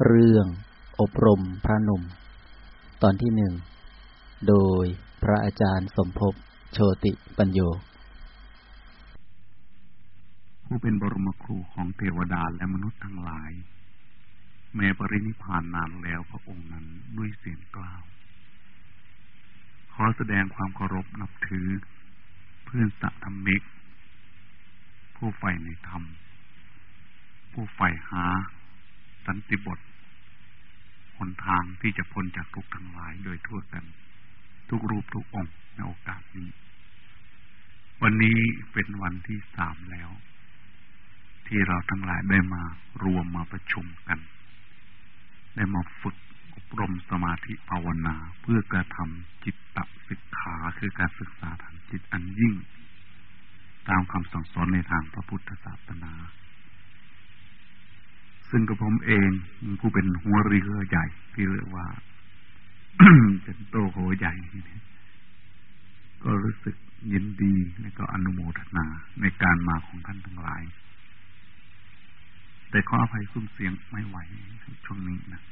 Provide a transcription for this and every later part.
เรื่องอบรมพระหนุ่มตอนที่หนึ่ง โดยพระอาจารย์สมภพโชติปัญโย ผู้เป็นบรมครูของเทวดาและมนุษย์ทั้งหลาย แม้ปรินิพานนานแล้วพระองค์นั้นด้วยเสียงกล่าว ขอแสดงความเคารพนับถือ เพื่อนสัตธรรมิก ผู้ใฝ่ในธรรม ผู้ใฝ่หา สันติบทหนทางที่จะพ้นจากทุกข์ทั้งหลายโดยทั่วกันทุกรูปทุกองค์ในโอกาสนี้ วันนี้เป็นวันที่สามแล้ว ที่เราทั้งหลายได้มารวมมาประชุมกัน ได้มาฝึกอบรมสมาธิภาวนาเพื่อกระทำจิตตศึกขาคือการศึกษาทางจิตอันยิ่ง ตามคำสั่งสอนในทางพระพุทธศาสนา ซึ่งกับผมเองผู้เป็นหัวเรือใหญ่ที่เรียกว่าเป็นโตโหใหญ่ ก็รู้สึกยินดีและก็อนุโมทนาในการมาของท่านทั้งหลาย แต่ขออภัยซุ้มเสียงไม่ไหวช่วงนี้นะ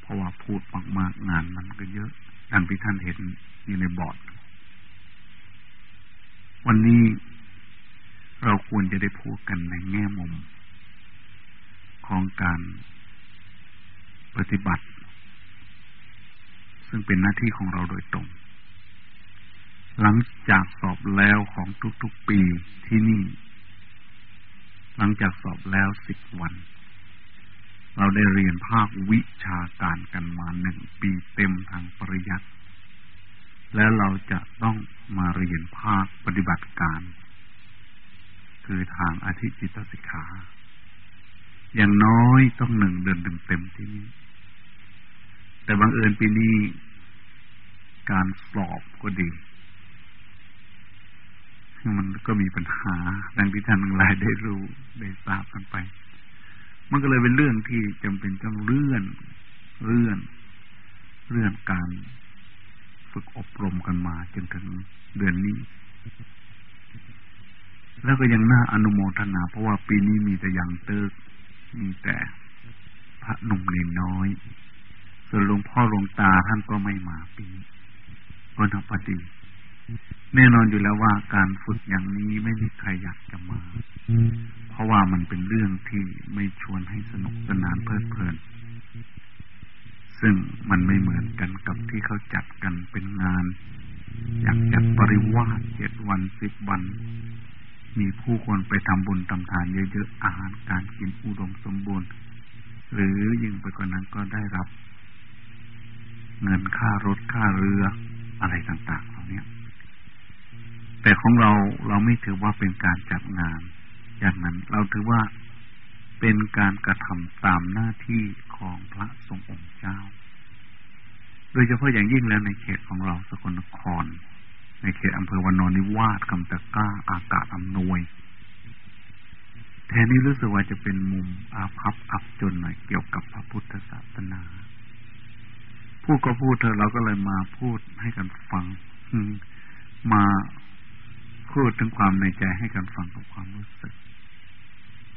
เพราะว่าพูดมากๆงานมันก็เยอะดังที่ท่านเห็นอยู่ในบอร์ดวันนี้เราควรจะได้พูดกันในแง่มุม ของการปฏิบัติ ซึ่งเป็นหน้าที่ของเราโดยตรง หลังจากสอบแล้วของทุกๆปีที่นี่ หลังจากสอบแล้วสิบวัน เราได้เรียนภาควิชาการกันมาหนึ่งปีเต็มทางปริยัติแล้วเราจะต้องมาเรียนภาคปฏิบัติการ คือทางอธิจิตสิกขา อย่างน้อยต้องหนึ่งเดือนเต็มเต็มที่นี่แต่บางเอิญปีนี้การสอบก็ดี มันก็มีปัญหา ดังที่ท่านทั้งหลายได้รู้ได้ทราบกันไป มันก็เลยเป็นเรื่องที่จำเป็นต้องเลื่อนเลื่อนเลื่อนการฝึกอบรมกันมาจนถึงเดือนนี้ แล้วก็ยังน่าอนุโมทนา เพราะว่าปีนี้มีแต่ยังเติก มีแต่พระหนุ่มเล็น้อย ส่วนหลวงพ่อหลวงตาท่านก็ไม่มาปีก็นับพอดีแน่นอนอยู่แล้วว่าการฝึกอย่างนี้ไม่มีใครอยากจะมา เพราะว่ามันเป็นเรื่องที่ไม่ชวนให้สนุกสนานเพลิดเพลิน ซึ่งมันไม่เหมือนกันกับที่เขาจัดกันเป็นงาน อยากจัดปริวาสเจ็ดวันสิบวัน มีผู้คนไปทำบุญทำทานเยอะๆอาหารการกินอุดมสมบูรณ์ หรือยิ่งไปกว่านั้นก็ได้รับ เงินค่ารถค่าเรืออะไรต่างๆเหล่านี้แต่ของเราเราไม่ถือว่าเป็นการจัดงาน อย่างนั้นเราถือว่าเป็นการกระทำตามหน้าที่ของพระสงฆ์องค์เจ้า โดยเฉพาะอย่างยิ่งแล้วในเขตของเราสกลนคร ในเขตอำเภอวันนนิวาสคำตะก้า อากาศอำนวย แทนนี้รู้สึกว่าจะเป็นมุมอาภัพอับจนหน่อยเกี่ยวกับพระพุทธศาสนา พูดก็พูดเธอเราก็เลยมาพูดให้กันฟังมาพูดถึงความในใจให้กันฟังกับความรู้สึก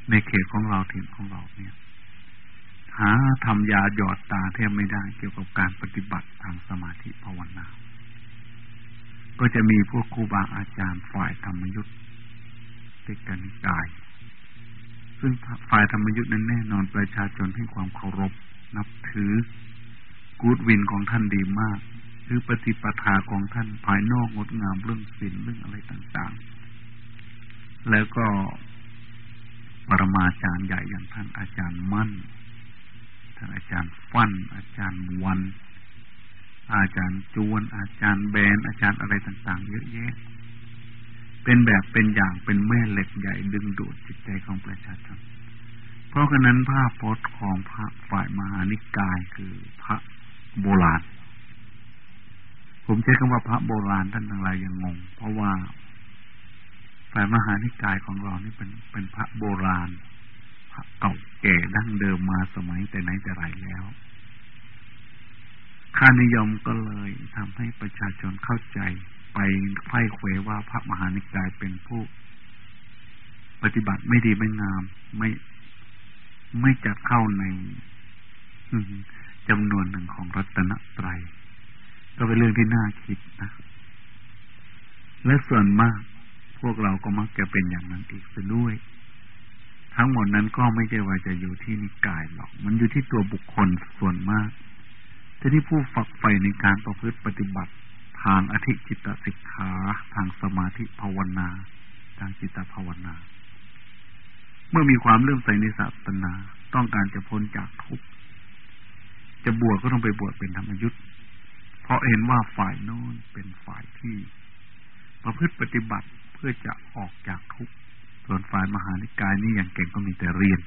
ในเขตของเราถิ่นของเราเนี่ย หาทำยาหยอดตาแทบไม่ได้เกี่ยวกับการปฏิบัติทางสมาธิภาวนา ก็จะมีพวกครูบาอาจารย์ฝ่ายธรรมยุทธ์ติกันกาย ซึ่งฝ่ายธรรมยุทธ์นั้นแน่นอนประชาชนให้ความเคารพ นับถือ กูดวินของท่านดีมากคือปฏิปทาของท่านภายนอกงดงามเรื่องศีลเรื่องอะไรต่าง ๆ แล้วก็ปรมาจารย์ใหญ่อย่างท่านอาจารย์มั่น ท่านอาจารย์ฟั่น อาจารย์วัน อาจารย์จวน อาจารย์แบนอาจารย์อะไรต่าง ๆ เยอะแยะ เป็นแบบเป็นอย่างเป็นแม่เหล็กใหญ่ดึงดูดจิตใจของประชาชนเพราะฉะนั้นภาพพจน์ของพระฝ่ายมหานิกายคือพระโบราณ ผมใช้คำว่าพระโบราณท่านทั้งหลายยังงง เพราะว่าฝ่ายมหานิกายของเรานี่เป็นเป็นพระโบราณ พระเก่าแก่ดั้งเดิมมาสมัยแต่ไหนแต่ไรแล้ว ค่านิยมก็เลยทำให้ประชาชนเข้าใจไปไข้เควว่าพระมหานิกายเป็นผู้ ปฏิบัติไม่ดีไม่งาม ไม่ไม่จะเข้าในจำนวนหนึ่งของรัตนตรัย ก็เป็นเรื่องที่น่าคิดนะ และส่วนมาก พวกเราก็มักจะเป็นอย่างนั้นอีกซะด้วย ทั้งหมดนั้นก็ไม่ใช่ว่าจะอยู่ที่นิกายหรอก มันอยู่ที่ตัวบุคคลส่วนมาก แต่ที่ผู้ฝักใฝ่ในการประพฤติปฏิบัติ ทางอธิจิตสิกขาทางสมาธิภาวนา ทางจิตภาวนา เมื่อมีความเลื่อมใสในศาสนา ต้องการจะพ้นจากทุกข์จะบวชก็ต้องไปบวชเป็นธรรมยุทธ์เพราะเห็นว่าฝ่ายโน้นเป็นฝ่ายที่ ประพฤติปฏิบัติเพื่อจะออกจากทุกข์ส่วนฝ่ายมหานิกายนี่อย่างเก่งก็มีแต่เรียน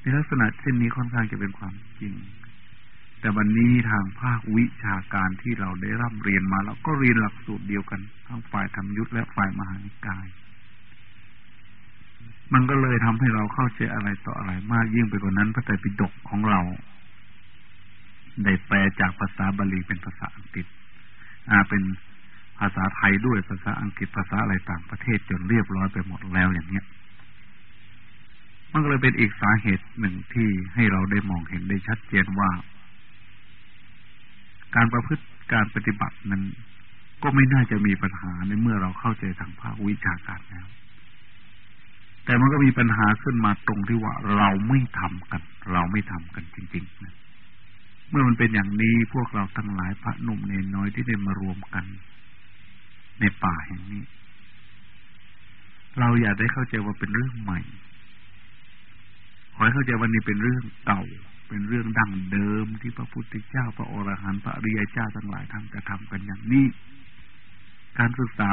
ในลักษณะเช่นนี้ค่อนข้างจะเป็นความจริง แต่วันนี้ทางภาควิชาการที่เราได้ร่ำเรียนมาแล้วก็เรียนหลักสูตรเดียวกันทั้งฝ่ายธรรมยุทธและฝ่ายมหานิกาย มันก็เลยทำให้เราเข้าใจอะไรต่ออะไรมากยิ่งไปกว่านั้นพระไตรปิฎกของเรา ได้แปลจากภาษาบาลีเป็นภาษาอังกฤษ อ่าเป็นภาษาไทยด้วยภาษาอังกฤษภาษาอะไรต่างประเทศจนเรียบร้อยไปหมดแล้วอย่างเนี้ยมันก็เลยเป็นอีกสาเหตุหนึ่งที่ให้เราได้มองเห็นได้ชัดเจนว่า การประพฤติการปฏิบัตินั้น ก็ไม่น่าจะมีปัญหาในเมื่อเราเข้าใจทางภาควิชาการแล้ว แต่มันก็มีปัญหาขึ้นมาตรงที่ว่าเราไม่ทำกัน เราไม่ทำกันจริงๆนะเมื่อมันเป็นอย่างนี้พวกเราทั้งหลายพระหนุ่มเนนน้อยที่ได้มารวมกัน ในป่าแห่งนี้ เราอยากได้เข้าใจว่าเป็นเรื่องใหม่ขอให้เข้าใจว่านี่เป็นเรื่องเก่า เป็นเรื่องดั้งเดิมที่พระพุทธเจ้าพระอรหันต์พระริยเจ้าทั้งหลายท่านจะทำกันอย่างนี้ การศึกษา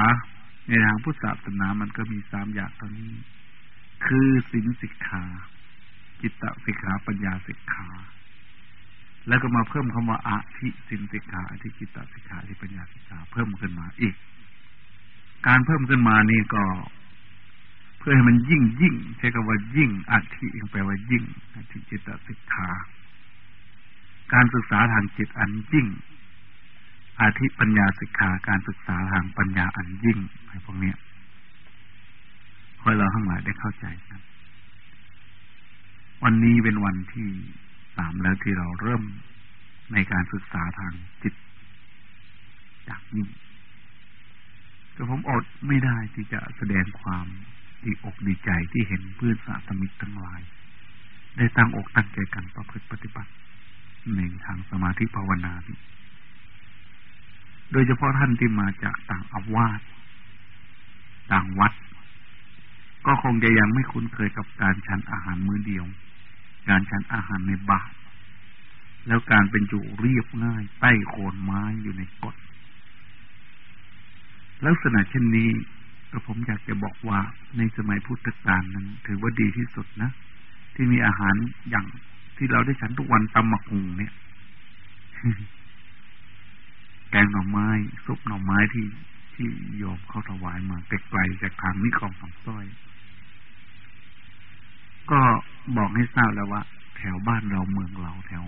ในทางพุทธศาสนามันก็มีสามอย่างตอนนี้ คือสินสิกขาจิตตสิกขาปัญญาสิกขาแล้วก็มาเพิ่มคำว่าอาทิสินสิกขาอธิกิตตสิกขาอธิปัญญาสิกขาเพิ่มขึ้นมาอีก การเพิ่มขึ้นมานี่ก็ เพื่อให้มันยิ่งยิ่งใช้คำว่ายิ่งอธิแปลว่ายิ่งอธิจิตตสิกขาการศึกษาทางจิตอันยิ่ง อาธิปัญญาสิกขาการศึกษาทางปัญญาอันยิ่งไอะไรพวกนี้คอยเราทั้งหลายได้เข้าใจครับวันนี้เป็นวันที่สามแล้วที่เราเริ่มในการศึกษาทางจิตจากนี้แต่ผมอดไม่ได้ที่จะแสดงความ ดีอกดีใจที่เห็นเพื่อนสาธมิกทั้งหลาย ได้ตั้งอกตั้งใจกันประพฤติปฏิบัติในทางสมาธิภาวนาโดยเฉพาะท่านที่มาจากต่างอาวาสต่างวัด ก็คงจะยังไม่คุ้นเคยกับการฉันอาหารมื้อเดียว การฉันอาหารในบาตรแล้วการเป็นอยู่เรียบง่าย ใต้โคนไม้อยู่ในกฎลักษณะเช่นนี้ ก็ผมอยากจะบอกว่าในสมัยพุทธกาลนั้น ถือว่าดีที่สุดนะ ที่มีอาหารอย่างที่เราได้ฉันทุกวันตำมักหุงเนี่ย แกงหน่อไม้ซุปหน่อไม้ที่ที่ยอมเข้าถวายมาไกลๆจากทางนิคมของส้อย ก็บอกให้ทราบแล้วว่า แถวบ้านเราเมืองเราแถว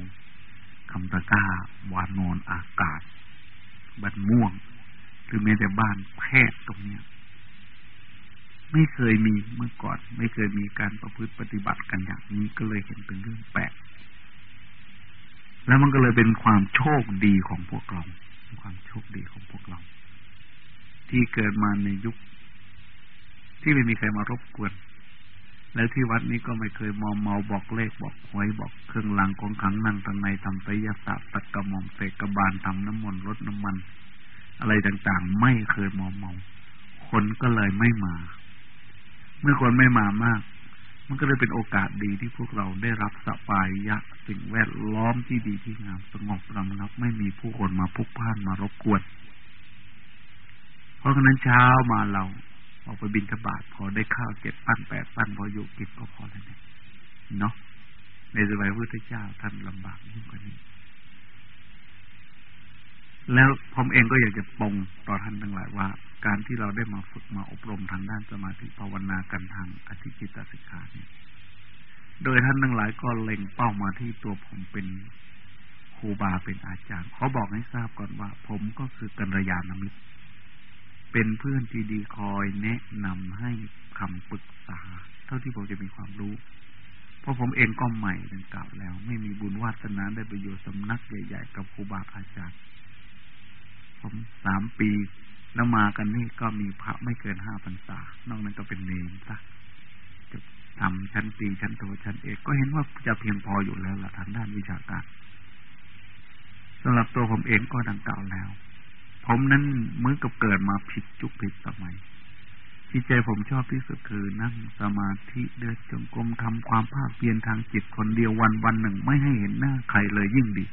คำตะก้าวานนนอากาศบ้านม่วง หรือแม้แต่บ้านแพทย์ตรงเนี้ย ไม่เคยมีเมื่อก่อน ไม่เคยมีการประพฤติปฏิบัติกันอย่างนี้ก็เลยเห็นเป็นเรื่องแปลกแล้วมันก็เลยเป็นความโชคดีของพวกเราความโชคดีของพวกเรา ที่เกิดมาในยุค ที่ไม่มีใครมารบกวน แล้วที่วัดนี้ก็ไม่เคยมอมเมาบอกเลขบอกหวยบอกเครื่องรางของขังนั่งทางในทำไสยศาสตร์ตักกระหม่อมเสกกระบาลทำน้ำมนต์รดน้ำมัน อะไรต่างๆ ไม่เคยมอมเมา คนก็เลยไม่มา เมื่อคนไม่มามาก มันก็เลยเป็นโอกาสดีที่พวกเราได้รับสบายยะสิ่งแวดล้อมที่ดีที่งามสงบรำงับไม่มีผู้คนมาพุกพ่านมารบกวน เพราะฉะนั้นเช้ามาเราออกไปบินทบาทพอได้ข้าวเจ็ดปั้นแปดปั้นพออยู่กินก็พอแล้วเนี่ยเนาะในสมัยพระพุทธเจ้าท่านลำบากยิ่งกว่านี้ แล้วผมเองก็อยากจะปองต่อท่านทั้งหลายว่า การที่เราได้มาฝึกมาอบรมทางด้านสมาธิภาวนากันทางอธิจิตสิกขาเนี่ย โดยท่านทั้งหลายก็เล็งเป้ามาที่ตัวผมเป็นครูบาเป็นอาจารย์เขาบอกให้ทราบก่อนว่า ผมก็คือกัลยาณมิตร เป็นเพื่อนที่ดีคอยแนะนำให้คำปรึกษา เท่าที่ผมจะมีความรู้ เพราะผมเองก็ใหม่ดังกล่าวแล้ว ไม่มีบุญวาสนาได้ไปอยู่สำนักใหญ่ ๆ กับครูบาอาจารย์ ผมสามปี แล้วมากันนี่ก็มีพระไม่เกินห้าพรรษา นอกนั้นก็เป็นเนรซะจะทำชั้นปีชั้นโทชั้นเอกก็เห็นว่าจะเพียงพออยู่แล้วล่ะทางด้านวิชาการสำหรับตัวผมเองก็ดังกล่าวแล้ว ผมนั้นเมื่อกับเกิดมาผิดจุกผิดสมัยที่ใจผมชอบที่สุดคือนั่งสมาธิเดินจงกรมทำความภาคเพียรทางจิตคนเดียววันวันหนึ่งไม่ให้เห็นหน้าใครเลยยิ่งดี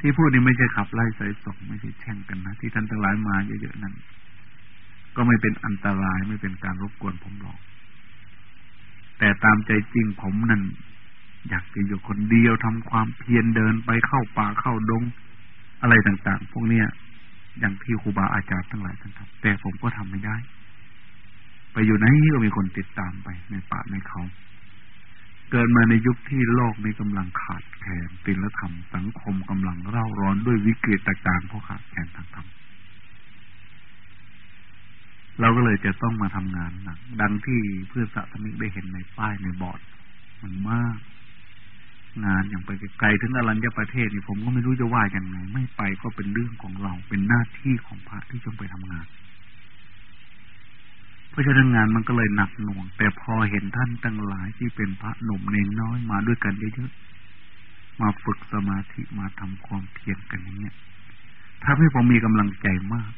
ที่พูดนี้ไม่ใช่ขับไล่ใส่ส่งไม่ใช่แช่งกันนะที่ท่านทั้งหลายมาเยอะๆนั้น ก็ไม่เป็นอันตรายไม่เป็นการรบกวนผมหรอก แต่ตามใจจริงผมนั้นอยากจะอยู่คนเดียวทำความเพียรเดินไปเข้าป่าเข้าดง อะไรต่างๆ พวกเนี้ยอย่างที่ครูบาอาจารย์ทั้งหลายท่านทำแต่ผมก็ทำไม่ได้ ไปอยู่ไหนก็มีคนติดตามไปในป่าในเขา เกิดมาในยุคที่โลกมีกำลังขาดแคลนศิลธรรม สังคมกำลังเร่าร้อนด้วยวิกฤตต่างๆเพราะขาดแคลนทางธรรมเราก็เลยจะต้องมาทำงานหนักดังที่เพื่อนสัตมิกได้เห็นในป้ายในบอร์ดมันมาก งานอย่างไปไกลถึงอรัญญประเทศนี่ผมก็ไม่รู้จะว่าอย่างไงไม่ไปก็เป็นเรื่องของเราเป็นหน้าที่ของพระที่จงไปทำงาน ราะฉะนั้นงานมันก็เลยหนักหน่วง แต่พอเห็นท่านตั้งหลายที่เป็นพระหนุ่มเนงน้อยมาด้วยกันเยอะๆมาฝึกสมาธิมาทำความเพียรกันอย่างเงี้ยถ้าให้ผมมีกำลังใจมาก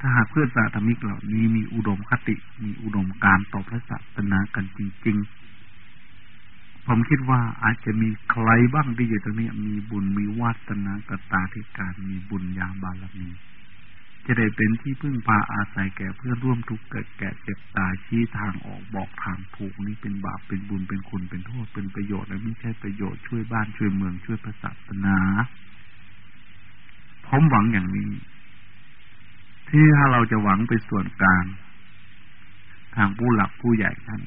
ถ้าหากเพื่อนสาธมิกเหล่านี้มีอุดมคติ มีอุดมการต่อพระศาสนากันจริง ๆ ผมคิดว่าอาจจะมีใครบ้างที่อยู่ตรงนี้มีบุญมีวาสนากตาธิการมีบุญญาบารมี จะได้เป็นที่พึ่งพาอาศัยแก่เพื่อนร่วมทุกข์เกิดแก่เจ็บตายชี้ทางออกบอกทางถูกนี้เป็นบาปเป็นบุญเป็นคุณเป็นโทษเป็นประโยชน์และไม่ใช่ประโยชน์ช่วยบ้านช่วยเมืองช่วยศาสนาผมหวังอย่างนี้ ที่ถ้าเราจะหวังไปส่วนกลางทางผู้หลักผู้ใหญ่ท่าน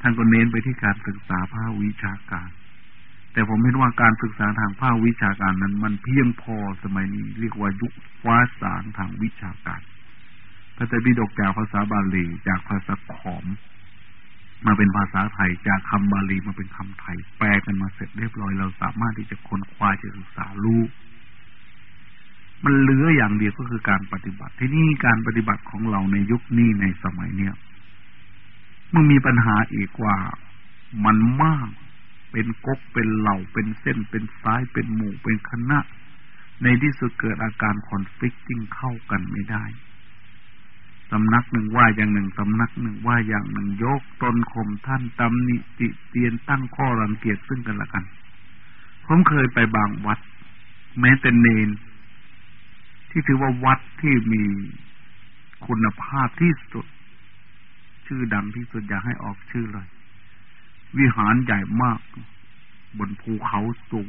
ท่านก็เน้นไปที่การศึกษาภาควิชาการ แต่ผมเห็นว่าการศึกษาทางภาควิชาการนั้น มันเพียงพอสมัยนี้ เรียกว่ายุคฟ้าสางทางวิชาการพระไตรปิฎกจากภาษาบาลีจากภาษาขอม มาเป็นภาษาไทยจากคำบาลีมาเป็นคำไทย แปลกันมาเสร็จเรียบร้อย เราสามารถที่จะค้นคว้าจะศึกษารู้มันเหลืออย่างเดียวก็คือการปฏิบัติ ที่นี่การปฏิบัติของเราในยุคนี้ในสมัยเนี้ยมันมีปัญหาอีกว่ามันมาก เป็นกกเป็นเหล่าเป็นเส้นเป็นซ้ายเป็นหมู่เป็นคณะ ในที่สุดเกิดอาการคอนฟ lict เข้ากันไม่ได้สำนักหนึ่งว่าอย่างหนึ่งสำนักหนึ่งว่าอย่างหนึ่งยกตนข่มท่านตำหนิติเตียนตั้งข้อรังเกียจซึ่งกันและกัน ผมเคยไปบางวัด แม้แต่เนน ที่ถือว่าวัดที่มีคุณภาพที่สุด ชื่อดังที่สุดอยากให้ออกชื่อเลย วิหารใหญ่มาก บนภูเขาสูง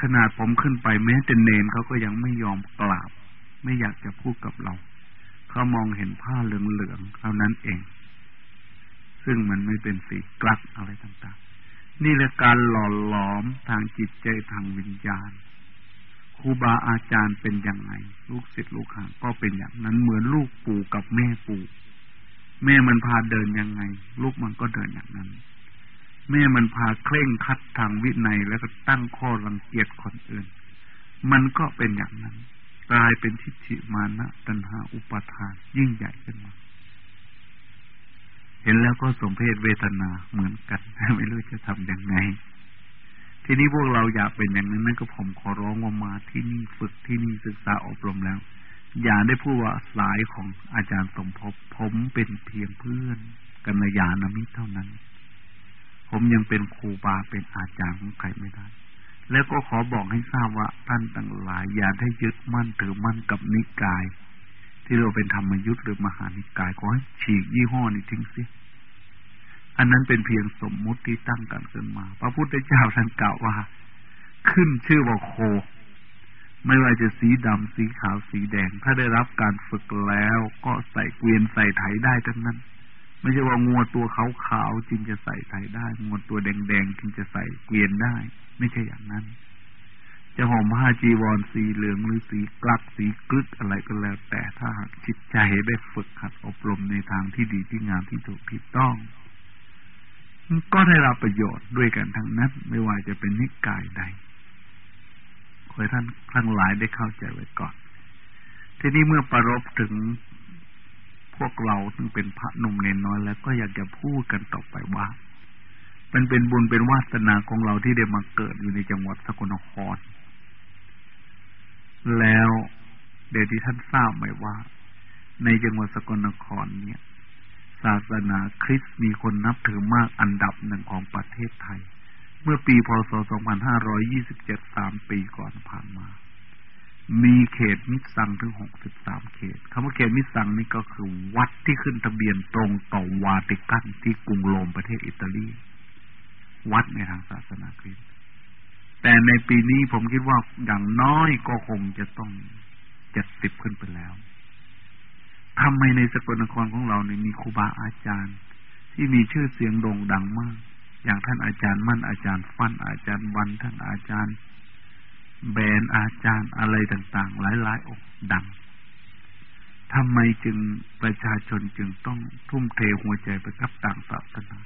ขนาดผมขึ้นไปแม้แต่เนนเขาก็ยังไม่ยอมกราบ ไม่อยากจะพูดกับเรา เขามองเห็นผ้าเหลืองๆเท่านั้นเอง ซึ่งมันไม่เป็นสีกลักอะไรต่างๆ นี่แหละการหล่อหลอมทางจิตใจทางวิญญาณครูบาอาจารย์เป็นยังไงลูกศิษย์ลูกหาก็เป็นอย่างนั้นเหมือนลูกปู่กับแม่ปู่ แม่มันพาเดินยังไง ลูกมันก็เดินอย่างนั้น แม่มันพาเคร่งคัดทางวินัยแล้วก็ตั้งข้อรังเกียจคนอื่น มันก็เป็นอย่างนั้นกลายเป็นทิฏฐิมานะตัณหาอุปาทานยิ่งใหญ่ขึ้นมา เห็นแล้วก็สมเพศเวทนาเหมือนกัน ไม่รู้จะทำยังไง ทีนี้พวกเราอยากเป็นอย่างนั้นนั่นก็ผมขอร้องว่ามาที่นี่ฝึกที่นี่ศึกษาอบรมแล้ว อย่าได้พูดว่าสายของอาจารย์สมภพผมเป็นเพียงเพื่อนกัญยาณมิตรเท่านั้น ผมยังเป็นครูบาเป็นอาจารย์ของใครไม่ได้ แล้วก็ขอบอกให้ทราบว่าท่านต่างหลาย อย่าได้ยึดมั่นถือมั่นกับนิกาย ที่เราเป็นธรรมยุทธ์หรือมหานิกายขอให้ฉีกยี่ห้อนี้ทิ้งสียอันนั้นเป็นเพียงสมมุติที่ตั้งกันขึ้นมา พระพุทธเจ้าท่านกล่าวว่า ขึ้นชื่อว่าโค ไม่ว่าจะสีดำสีขาวสีแดง ถ้าได้รับการฝึกแล้วก็ใส่เกวียนใส่ไถได้ทั้งนั้น ไม่ใช่ว่างัวตัวขาวขาวจึงจะใส่ไถได้งัวตัวแดงแดงจึงจะใส่เกวียนได้ ไม่ใช่อย่างนั้น จะห่มผ้าจีวรสีเหลืองหรือสีกลักสีกึกอะไรก็แล้ว แต่ถ้าหากจิตใจได้ฝึกขัดอบรมในทางที่ดีที่งามที่ถูกที่ต้องก็ได้รับประโยชน์ด้วยกันทั้งนั้น ไม่ว่าจะเป็นนิกายใด ขอให้ท่านทั้งหลายได้เข้าใจไว้ก่อน ทีนี้เมื่อประรบถึงพวกเราซึ่งเป็นพระหนุ่มเนนน้อยแล้วก็อยากจะพูดกันต่อไปว่า มันเป็นบุญเป็นวาสนาของเราที่ได้มาเกิดอยู่ในจังหวัดสกลนคร แล้วเดี๋ยวที่ท่านทราบไหมว่า ในจังหวัดสกลนครเนี่ย ศาสนาคริสต์มีคนนับถือมากอันดับหนึ่งของประเทศไทย เมื่อปีพศ 2527 3ปีก่อนผ่านมา มีเขตมิสังถึงหกสิบสามเขตคำว่าเขตมิสังนี่ก็คือวัดที่ขึ้นทะเบียนตรงต่อวาติกันที่กรุงโรมประเทศอิตาลี วัดในทางศาสนาคริสต์แต่ในปีนี้ผมคิดว่าอย่างน้อยก็คงจะต้องเจ็ดสิบขึ้นไปแล้วทำไมในสกลนครของเราเนี่ยมีครูบาอาจารย์ ที่มีชื่อเสียงโด่งดังมาก อย่างท่านอาจารย์มั่นอาจารย์ฟันอาจารย์วันท่านอาจารย์ แบรนอาจารย์อะไรต่าง ๆ หลายๆองค์ดังทำไมจึงประชาชนจึงต้องทุ่มเทหัวใจไปกับต่างศาสนา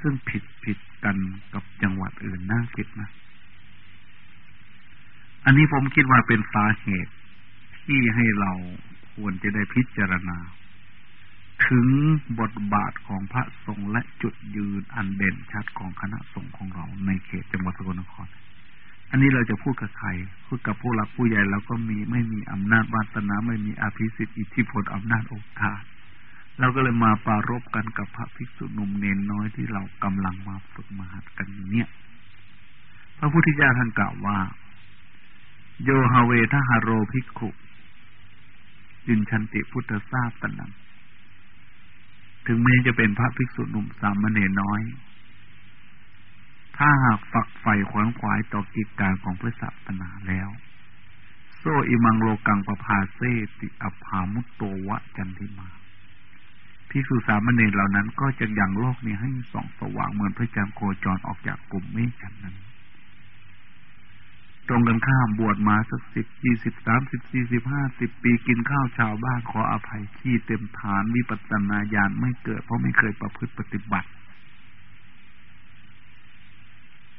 ซึ่งผิดผิดกันกับจังหวัดอื่นน่าคิดนะ อันนี้ผมคิดว่าเป็นสาเหตุที่ให้เราควรจะได้พิจารณา ถึงบทบาทของพระสงฆ์และจุดยืนอันเด่นชัดของคณะสงฆ์ของเราในเขตจังหวัดสกลนคร อันนี้เราจะพูดกับใคร พูดกับผู้หลักผู้ใหญ่เราก็มีไม่มีอำนาจวาสนาไม่มีอภิสิทธิ์อิทธิพลอำนาจโอกาสเราก็เลยมาปารบกันกับพระภิกษุหนุ่มเนนน้อยที่เรากำลังมาฝึกมาหัดกันเนี่ย พระพุทธเจ้าท่านกล่าวว่า โยฮาเวทหาโรภิกขุยินชันติพุทธทราบตนัง ถึงแม้จะเป็นพระภิกษุหนุ่มสามเณรน้อย ถ้าหากฝักใฝ่ขวนขวายต่อกิจการของพระศาสนาแล้ว โซอิมังโลกังปภาเซติอภามุตโตวะจันทิมาพิสุสามเณรเหล่านั้นก็จะยังโลกนี้ให้ส่องสว่างเหมือนพระจันทร์โคจรออกจากกลุ่มเมฆฉันนั้น รงกันข้ามบวชมาสักสิบยี่สิบสามสิบสี่สิบห้าสิบปีกินข้าวชาวบ้านขออภัยที่เต็มฐานวิปัสสนาญาณไม่เกิด เพราะไม่เคยประพฤติปฏิบัติ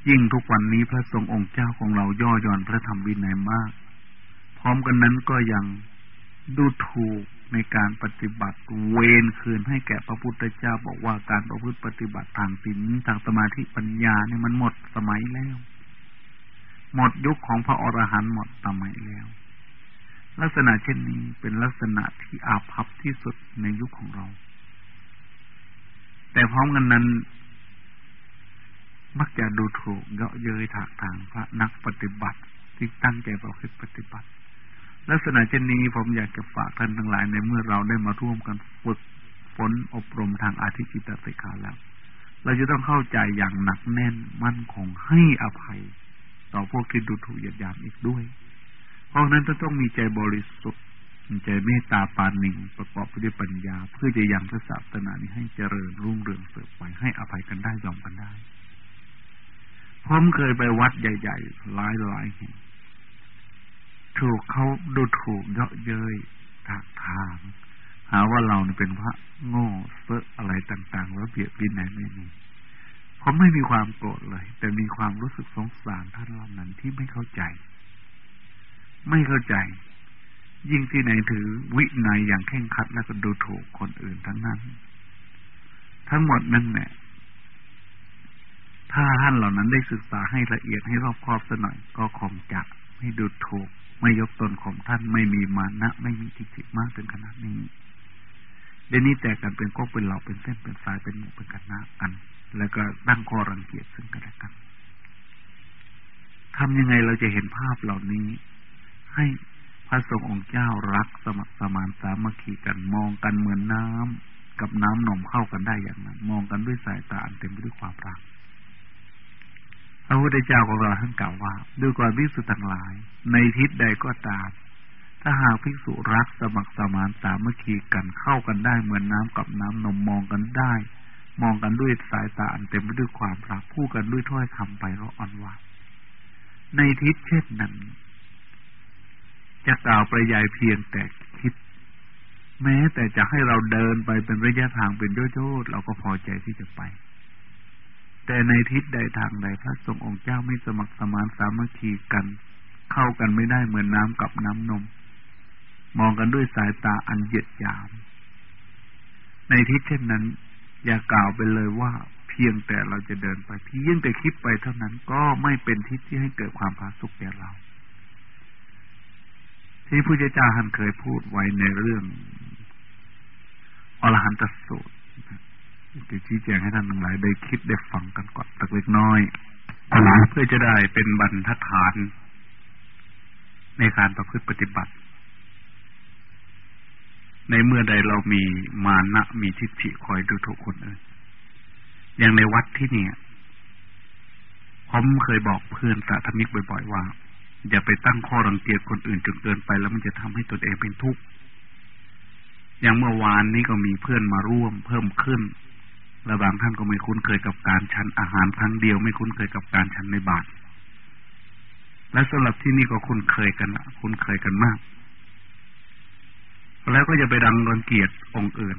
ยิ่งทุกวันนี้พระสงฆ์องค์เจ้าของเราย่อหย่อนพระธรรมวินัยมาก พร้อมกันนั้นก็ยังดูถูกในการปฏิบัติเวรคืนให้แก่พระพุทธเจ้าบอกว่าการประพฤติปฏิบัติทางศีลทางสมาธิปัญญาเนี่ยมันหมดสมัยแล้ว หมดยุคของพระอรหันต์หมดสมัยแล้ว ลักษณะเช่นนี้เป็นลักษณะที่อาภัพที่สุดในยุคของเรา แต่พร้อมกันนั้น มักจะดูถูกเยาะเย้ยถากทางพระนักปฏิบัติที่ตั้งใจประพฤติปฏิบัติ ลักษณะเช่นนี้ผมอยากจะฝากท่านทั้งหลายในเมื่อเราได้มาร่วมกันฝึกฝนอบรมทางอาธิจิตสิขาแล้ว เราจะต้องเข้าใจอย่างหนักแน่นมั่นคงให้อภัย ต่อพวกที่ดูถูกหยาดยามอีกด้วยเพราะนั้นต้องมีใจบริสุทธิ์ใจเมตตาปานิงประกอบไปด้วยปัญญา เพื่อจะยังพระศาสนานี้ให้เจริญรุ่งเรืองเสริมไปให้อภัยกันได้ยอมกันได้ผมเคยไปวัดใหญ่ๆ หลายหลายแห่งถูกเขาดูถูกเยาะเย้ยถากทาง หาว่าเราเป็นพระโง่เซอะอะไรต่าง ๆ แล้วเบียดวินัยไม่มี ผมไม่มีความโกรธเลย แต่มีความรู้สึกสงสารท่านเหล่านั้นที่ไม่เข้าใจ ไม่เข้าใจ ยิ่งที่ไหนถือวินัยอย่างเข่งขัดแล้วก็ดูถูกคนอื่นทั้งนั้น ทั้งหมดนั่นแหละถ้าท่านเหล่านั้นได้ศึกษาให้ละเอียดให้รอบคอบสหน่อย ก็คงจะไม่ดูถูก ไม่ยกตนข่มท่านไม่มีมานะ ไม่มีทิฏฐิมากถึงขนาดนี้เดี๋ยวนี้แต่กันเป็นก็เป็นเราเป็นเส้นเป็นสายเป็นหมู่เป็นกันนะกัน แล้วก็ตั้งข้อรังเกียจซึ่งกันและกันทำยังไงเราจะเห็นภาพเหล่านี้ ให้พระสงฆ์องค์เจ้ารักสมัครสมานสามัคคีกันมองกันเหมือนน้ำกับน้ำนมเข้ากันได้อย่างนั้น มองกันด้วยสายตาอันเต็มไปด้วยความรักพระพุทธเจ้าของเราท่านกล่าวว่าดูก่อนภิกษุทั้งหลาย ในทิศใดก็ตาม ถ้าหากภิกษุรักสมัครสมานสามัคคีกันเข้ากันได้เหมือนน้ำกับน้ำนมมองกันได้ มองกันด้วยสายตาอันเต็มไปด้วยความรักพูดกันด้วยถ้อยคำไปเราอ่อนหวานในทิศเช่นนั้นจะกล่าวประยายเพียงแต่คิด แม้แต่จะให้เราเดินไปเป็นระยะทางเป็นโยโย่เราก็พอใจที่จะไป แต่ในทิศใดทางใดพระสงฆ์องค์เจ้าไม่สมัครสมานสามัคคีกัน เข้ากันไม่ได้เหมือนน้ำกับน้ำนม มองกันด้วยสายตาอันเหยียดหยาม ในทิศเช่นนั้น อย่ากล่าวไปเลยว่าเพียงแต่เราจะเดินไปเพียงแต่คิดไปเท่านั้นก็ไม่เป็นทิศที่ให้เกิดความผาสุกแก่เรา ที่พระเจ้าท่านเคยพูดไว้ในเรื่องอรหันตสูตรจะชี้แจงให้ท่านทั้งหลายได้คิดได้ฟังกันก่อนตักเล็กน้อยเพื่อจะได้เป็นบรรทัดฐานในการประพฤติปฏิบัติ ในเมื่อใดเรามีมานะมีทิฏฐิคอยดูถูกคนอื่นอย่างในวัดที่เนี่ยผมเคยบอกเพื่อนสาธมิกบ่อยๆว่า อย่าไปตั้งข้อรังเกียจคนอื่นจนเกินไป แล้วมันจะทำให้ตนเองเป็นทุกข์อย่างเมื่อวานนี้ก็มีเพื่อนมาร่วมเพิ่มขึ้นและบางท่านก็ไม่คุ้นเคยกับการฉันอาหารครั้งเดียวไม่คุ้นเคยกับการฉันในบาตรและสำหรับที่นี่ก็คุ้นเคยกันคุ้นเคยกันมาก แล้วก็จะไปดังรังเกียจองค์อื่น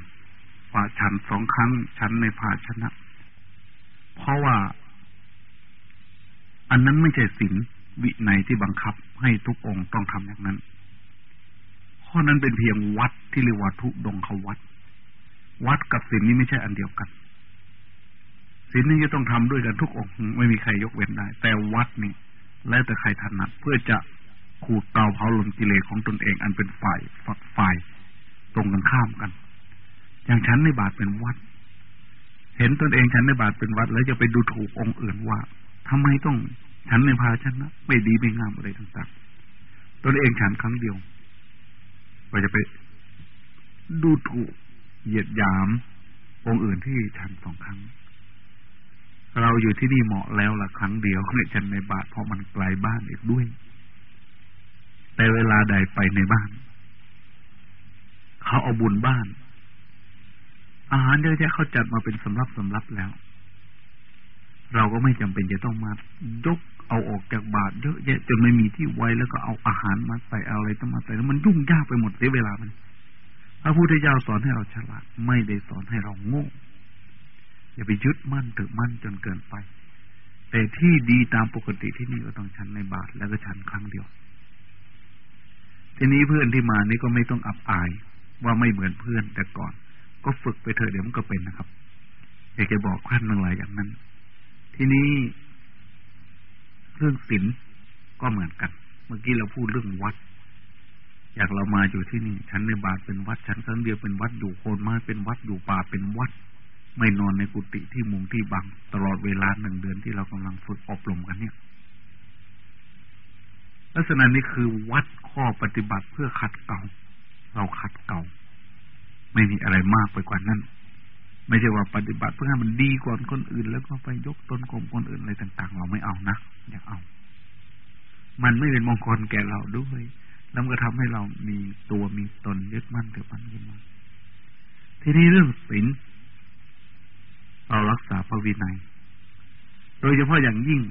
ว่าฉันสองครั้งฉันในภาชนะ เพราะว่า อันนั้นไม่ใช่ศีลวิในที่บังคับให้ทุกองค์ต้องทำอย่างนั้นข้อนั้นเป็นเพียงวัดที่เรียกว่าทุดงขวัด วัดกับศีลนี้ไม่ใช่อันเดียวกันศีลนี่จะต้องทำด้วยกันทุกองค์ไม่มีใครยกเว้นได้ แต่วัดนี่แล้วแต่ใครถนัดเพื่อจะขูดเตาเผาลมกิเลสของตนเอง อันเป็นฝ่ายฝักฝ่าย ตรงกันข้ามกัน อย่างฉันในบาทเป็นวัด เห็นตนเองฉันในบาทเป็นวัด แล้วจะไปดูถูกองค์อื่นว่าทำไมต้องฉันในพาชนะไม่ดีไม่งามอะไรต่างๆ ตนเองฉันครั้งเดียวก็จะไปดูถูกเหยียดยาม องค์อื่นที่ฉันสองครั้ง เราอยู่ที่นี่เหมาะแล้วละครั้งเดียวในฉันในบาทเพราะมันไกลบ้านอีกด้วย แต่เวลาใดไปในบ้าน เขาเอาบุญบ้าน อาหารเยอะแยะเขาจัดมาเป็นสำรับสำรับแล้ว เราก็ไม่จำเป็นจะต้องมายกเอาออกจากบาทเยอะแยะจนไม่มีที่ไว้แล้วก็เอาอาหารมาใส่อาอะไรต้องมาใส่แล้วมันยุ่งยากไปหมดเสียเวลามันพระพุทธเจ้าสอนให้เราฉลาดไม่ได้สอนให้เราโง่อย่าไปยึดมั่นถือมั่นจนเกินไป แต่ที่ดีตามปกติที่นี่ก็ต้องฉันในบาทแล้วก็ฉันครั้งเดียว ทีนี้เพื่อนที่มานี่ก็ไม่ต้องอับอาย ว่าไม่เหมือนเพื่อนแต่ก่อน ก็ฝึกไปเถอะเดี๋ยวมันก็เป็นนะครับอยากจะบอกขั้นหนึ่งหลายอย่างนั้น ทีนี้เรื่องศีลก็เหมือนกัน เมื่อกี้เราพูดเรื่องวัด อยากเรามาอยู่ที่นี่ฉันในบาทเป็นวัดฉันครั้งเดียวเป็นวัดอยู่โคนไม้เป็นวัดอยู่ป่าเป็นวัด ไม่นอนในกุฏิที่มุงที่บัง ตลอดเวลาหนึ่งเดือนที่เรากำลังฝึกอบรมกันเนี่ย ลักษณะนี้คือวัดข้อปฏิบัติเพื่อขัดเก่า เราขัดเก่า ไม่มีอะไรมากไปกว่านั้น ไม่ใช่ว่าปฏิบัติเพื่อให้มันดีกว่าคนอื่น แล้วก็ไปยกตนข่มคนอื่นอะไรต่าง ๆ เราไม่เอานะอยากเอา มันไม่เป็นมงคลแก่เราด้วยแล้วก็ทำให้เรามีตัวมีตนยึดมั่นถือมั่นขึ้นมาทีนี้เรื่องศีลเรารักษาพระวินัย โดยเฉพาะอย่างยิ่ง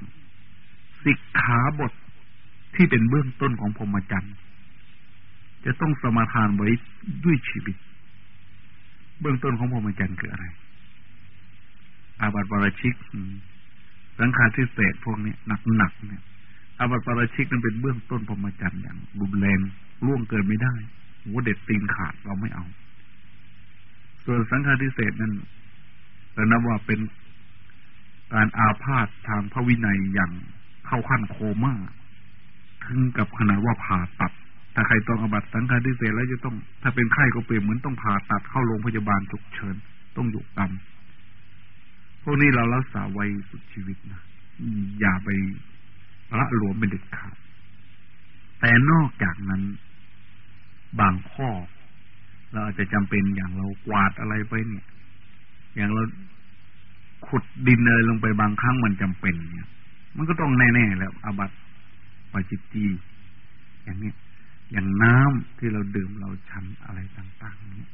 สิกขาบทที่เป็นเบื้องต้นของพรหมจรรย์ จะต้องสมาทานไว้ด้วยชีวิต เบื้องต้นของพรหมจรรย์คืออะไร อาบัติปราชิกสังฆาทิเศษพวกนี้หนักๆเนี่ย อาบัติปราชิกนั้นเป็นเบื้องต้นพรหมจรรย์อย่างรุนแรงล่วงเกินไม่ได้หัวเด็ดตีนขาดเราไม่เอา ส่วนสังฆาทิเศษนั้นแต่นับว่าเป็นการอาพาธทางพระวินัยอย่างเข้าขั้นโคม่า ถึงกับขนาดว่าผ่าตัด ถ้าใครต้องอบัตสังฆาทิเศษแล้วจะต้อง ถ้าเป็นไข้ก็เปลี่ยนเหมือนต้องผ่าตัดเข้าโรงพยาบาลฉุกเฉิน ต้องอยู่กรรมพวกนี้เรารักษาไว้สุดชีวิตนะอย่าไปละหลวมเป็นเด็ดขาดแต่นอกจากนั้น บางข้อ เราอาจจะจำเป็นอย่างเรากวาดอะไรไปเนี่ย อย่างเราขุดดินเลยลงไปบางครั้งมันจำเป็นเนี่ย มันก็ต้องแน่ๆแล้วอาบัตปาจิตตีอย่างนี้ อย่างน้ำที่เราดื่มเราชันอะไรต่างๆ เนี่ย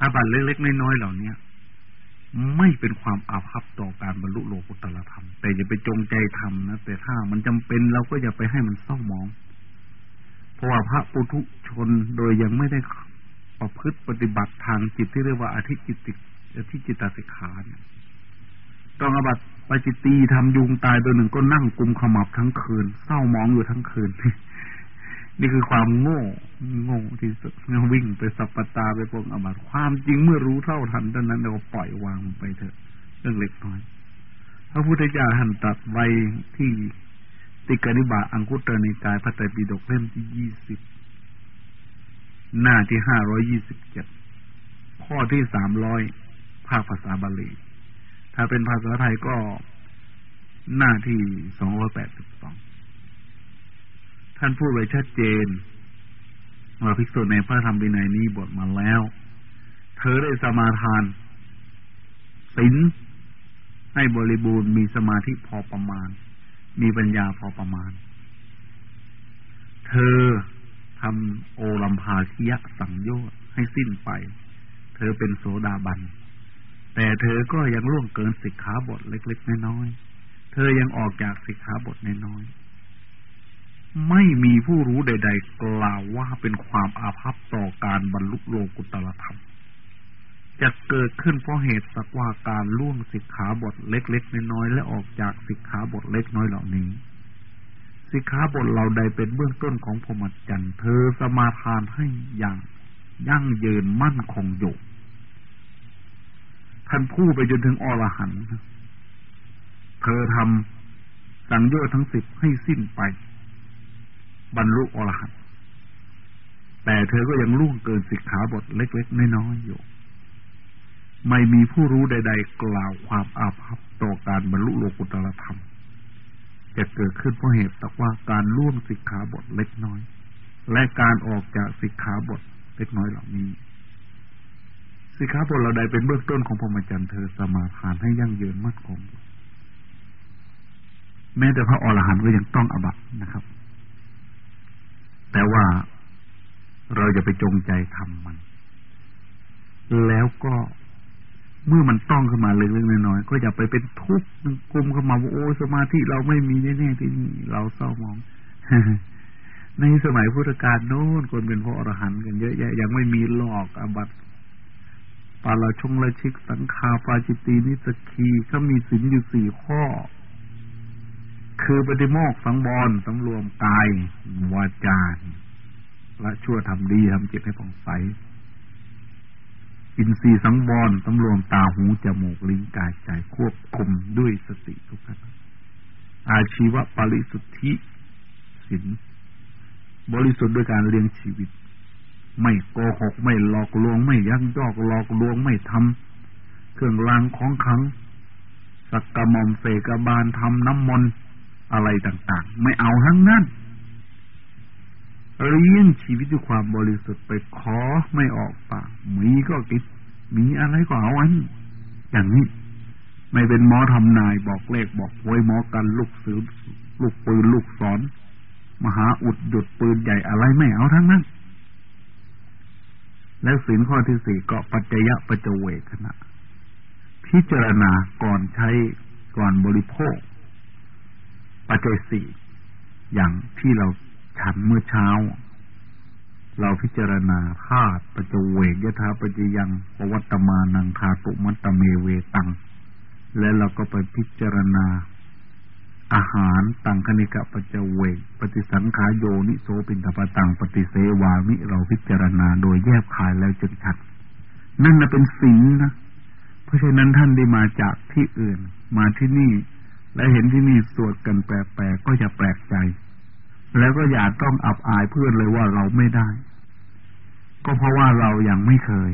อาบัตเล็กๆน้อยๆเหล่าเนี้ยไม่เป็นความอาภัพต่อการบรรลุโลกุตตรธรรม แต่อย่าไปจงใจทำนะ แต่ถ้ามันจำเป็นเราก็อย่าไปให้มันเศร้ามอง เพราะว่าพระปุถุชนโดยยังไม่ได้ประพฤติปฏิบัติทางจิตที่เรียกว่าอธิจิติที่จิตตสิกขาเนี่ยต้องอบัตปจิตีทำยุงตายตัวหนึ่งก็นั่งกุมขมับทั้งคืน เศร้ามองอยู่ทั้งคืน นี่คือความโง่โง่ที่สุดวิ่งไปสัปปตาไปปงอบัตความจริงเมื่อรู้เท่าทันดังนั้นเราปล่อยวางไปเถอะเรื่องเล็กน้อย พระพุทธเจ้าท่นตัดไว้ที่ติกนิบาอังคุตรนิกายพระไตรปิฎกเล่มที่ยี่สิบหน้าที่ห้าร้อยยี่สิบเจ็ดข้อที่สามร้อยภาคภาษาบาลี ถ้าเป็นภาษาไทยก็หน้าที่สองร้อยแปดสิบสอง ท่านพูดไว้ชัดเจนว่าภิกษุในพระธรรมวินัยนี้บทมาแล้ว เธอได้สมาทานศีลให้บริบูรณ์มีสมาธิพอประมาณ มีปัญญาพอประมาณ เธอทำโอลัมพาคิยะสังโยชน์ให้สิ้นไป เธอเป็นโสดาบัน แต่เธอก็ยังล่วงเกินสิกขาบทเล็ก ๆ น้อยๆ เธอยังออกจากสิกขาบทน้อยๆ ไม่มีผู้รู้ใด ๆ กล่าวว่าเป็นความอาภัพต่อการบรรลุโลกุตรธรรม จะเกิดขึ้นเพราะเหตุสักว่าการล่วงสิกขาบทเล็กๆน้อยๆและออกจากสิกขาบทเล็กน้อยเหล่านี้ สิกขาบทเราใดเป็นเบื้องต้นของพรหมจรรย์เธอสมาทานให้อย่างยั่งยืนมั่นคงอยู่ท่านพูดไปจนถึงอรหันต์เธอทำสังโยชน์ทั้งสิบให้สิ้นไป บรรลุอรหันต์แต่เธอก็ยังล่วงเกินสิกขาบทเล็กๆน้อยๆอยู่ ไม่มีผู้รู้ใด ๆ กล่าวความอาภัพต่อการบรรลุโลกุตรธรรม จะเกิดขึ้นเพราะเหตุแต่ว่าการล่วงสิกขาบทเล็กน้อย และการออกจากสิกขาบทเล็กน้อยเหล่านี้ สิกขาบทเราใดเป็นเบื้องต้นของพรหมจรรย์เธอสมาทานให้ยั่งยืนมั่นคงแม้แต่พระอรหันต์ก็ยังต้องอบัตนะครับ แต่ว่าเราจะไปจงใจทำมัน แล้วก็เมื่อมันต้องขึ้นมาเล็กๆน้อยๆก็อย่าไปเป็นทุกข์กลุ่มเข้ามาว่าโอ้สมาธิเราไม่มีแน่ๆที่นี่เราเศร้ามอง ในสมัยพุทธกาลโน้นคนเป็นพระอรหันต์กันเยอะแยะยังไม่มีหลอกอบัตปาลาชงละชิกสังคาปาจิตีนิสกีเขามีสินอยู่สี่ข้อ คือปฏิโมกสังบอนสำรวมกายวาจาละชั่วทำดีทำจิตให้ผ่องใส อินทรีย์สังวรสำรวมตาหูจมูกลิ้นกายใจควบคุมด้วยสติทุกขณะอาชีวะปริสุทธิสินบริสุทธิ์ด้วยการเลี้ยงชีวิต ไม่โกหกไม่หลอกลวง ไม่ยักยอกหลอกลวงไม่ทำเครื่องรางของขังสักกะมอมเสกบาลทำน้ำมนต์ อะไรต่างๆ ไม่เอาทั้งนั้นเลี้ยงชีวิตด้วยความบริสุทธิ์ไปขอไม่ออกปากมีก็กินมีอะไรก็เอาอันอย่างนี้ ไม่เป็นหมอทำนายบอกเลขบอกหวยหมอกันลูกสือลูกปืนลูกศรมหาอุดหยุดปืนใหญ่อะไรไม่เอาทั้งนั้น และสินข้อที่สี่ก็ปัจจยะปัจเวขณะพิจารณาก่อนใช้ก่อนบริโภค ปัจจัยสี่อย่างที่เราฉันเมื่อเช้า เราพิจารณาธาตุปัจเวกยถาปัจยังปวัตมานังคาตุมัตตเมเวตัง และเราก็ไปพิจารณา อาหารตังคณิกะปัจเวกปฏิสังขายโยนิโสปินทปตังปฏิเสวามิเราพิจารณาโดยแยบคายแล้วจึงชัด นั่นนะเป็นสิ่งนะ เพราะฉะนั้นท่านได้มาจากที่อื่น มาที่นี่ และเห็นที่นี่สวดกันแปลกๆก็อย่าแปลกใจ แล้วก็อย่าต้องอับอายเพื่อนเลยว่าเราไม่ได้ ก็เพราะว่าเรายัางไม่เคย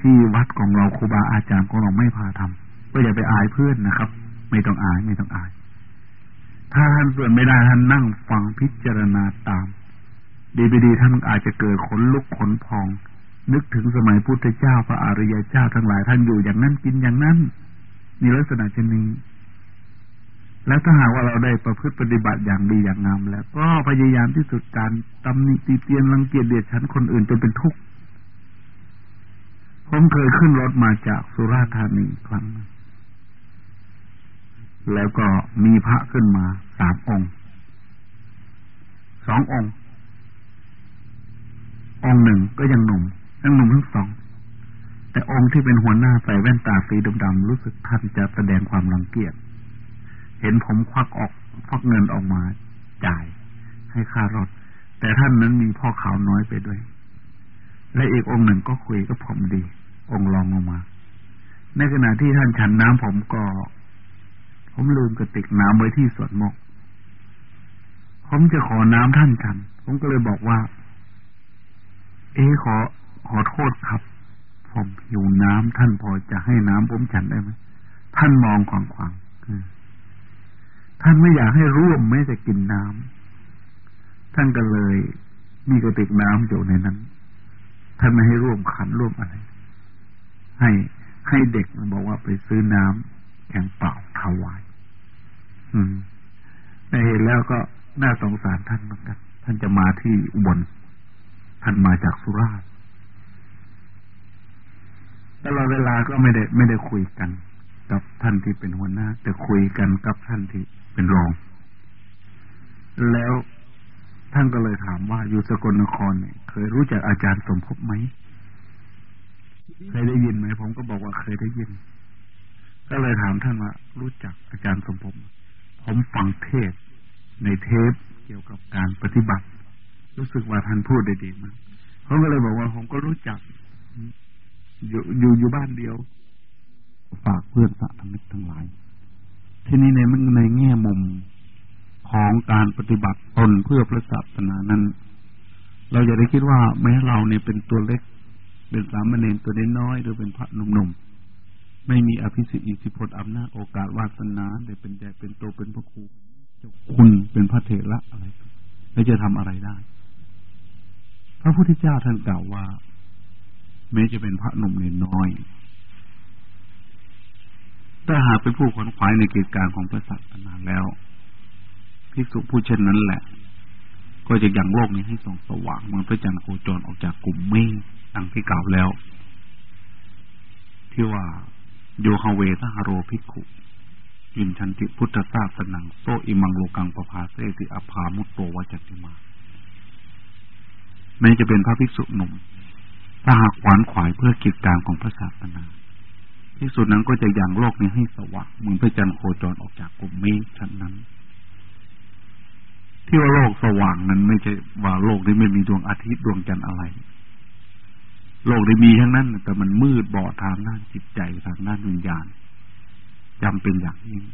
ที่วัดของเราครูบาอาจารย์ของเราไม่พาทำก็อย่าไปอายเพื่อนนะครับ ไม่ต้องอายไม่ต้องอาย ถ้าท่านสวนไม่ได้ท่านนั่งฟังพิจารณาตาม ดีไปดีท่านอาจจะเกิดขนลุกขนพอง นึกถึงสมัยพุทธเจ้าพระอริยเจ้าทั้งหลายท่านอยู่อย่างนั้นกินอย่างนั้นมีลักษณะเช่นนี้ แล้วถ้าหากว่าเราได้ประพฤติปฏิบัติอย่างดีอย่างงามแล้ว ก็พยายามที่สุดการตำหนิตีเตียนรังเกียจเดียดฉันคนอื่นจนเป็นทุกข์ผมเคยขึ้นรถมาจากสุราษฎร์ธานีครั้งแล้วก็มีพระขึ้นมาสามองค์สององค์ องค์หนึ่งก็ยังหนุ่มยังหนุ่มทั้งสอง แต่องค์ที่เป็นหัวหน้าใส่แว่นตาสีดำๆรู้สึกท่านจะแสดงความรังเกียจ เห็นผมควักออกควักเงินออกมาจ่าย ให้ค่ารถ แต่ท่านนั้นมีพ่อขาวน้อยไปด้วย และอีกองค์หนึ่งก็คุยกับผมดี องค์รองลงมา ในขณะที่ท่านฉันน้ำผมก็ ผมลืมกระติกน้ำไว้ที่สวนมก ผมจะขอน้ำท่านฉัน ผมก็เลยบอกว่า เอ๊ขอขอโทษครับ ผมหิวน้ำท่านพอจะให้น้ำผมฉันได้ไหมท่านมองขวางขวาง ท่านไม่อยากให้ร่วมแม้แต่กินน้ำท่านก็เลย มีกระติกน้ำอยู่ในนั้น ท่านไม่ให้ร่วมขันร่วมอะไร ให้ให้เด็กมันบอกว่าไปซื้อน้ำแข็งเปล่าถวาย อืมในเห็นแล้วก็น่าสงสารท่านเหมือนกัน ท่านจะมาที่อุบล ท่านมาจากสุราษฎร์ตลอดเวลาก็ไม่ได้ไม่ได้คุยกัน กับท่านที่เป็นหัวหน้า แต่คุยกันกับท่านที่ เป็นรอง แล้วท่านก็เลยถามว่าอยู่สกลนครเนี่ย เคยรู้จักอาจารย์สมภพไหมเคยได้ยินไหมผมก็บอกว่าเคยได้ยิน ก็เลยถามท่านว่ารู้จักอาจารย์สมภพผมฟังเทศในเทปเกี่ยวกับการปฏิบัติ รู้สึกว่าท่านพูดได้ดีมากผมก็เลยบอกว่าผมก็รู้จัก อยู่อยู่อยู่บ้านเดียว ฝากเพื่อนสัตมิตรทั้งหลาย ที่นี้ในในแง่มุมของการปฏิบัติตนเพื่อพระศาสนานั้น เราจะได้คิดว่าแม้เราเนี่ยเป็นตัวเล็ก เป็นสามเณรตัวน้อยหรือเป็นพระหนุ่มๆไม่มีอภิสิทธิ์อิทธิพลอำนาจโอกาสวาสนาได้เป็นใหญ่เป็นโตเป็นพระครูคุณเป็นพระเถระอะไรแล้วจะทำอะไรได้ พระพุทธเจ้าท่านกล่าวว่า แม้จะเป็นพระหนุ่มเนน้อย ถ้าหากเป็นผู้ขวนขวายในกิจการของพระศาสนาแล้วภิกษุผู้เช่นนั้นแหละ ก็จะยังโลกนี้ให้ส่องสว่างเหมือนพระจันทร์โคจรออกจากกลุ่มเมฆดังที่กล่าวแล้ว ที่ว่าโยฮาเวทหโรภิกขุยินชันติพุทธศาสนังโซอิมังโลกังปภาเสติอภามุตโตวจัติมาแม้จะเป็นพระภิกษุหนุ่มถ้าหากขวานขวายเพื่อกิจการของพระศาสนา ที่สุดนั้นก็จะยังโลกนี้ให้สว่างเหมือนพระจันทร์โคจรออกจากกลุ่มเมฆฉันนั้น ที่ว่าโลกสว่างนั้นไม่ใช่ว่าโลกนี้ไม่มีดวงอาทิตย์ดวงจันทร์อะไร โลกได้มีทั้งนั้น แต่มันมืดบอดทางด้านจิตใจทางด้านวิญญาณจำเป็นอย่างยิ่ง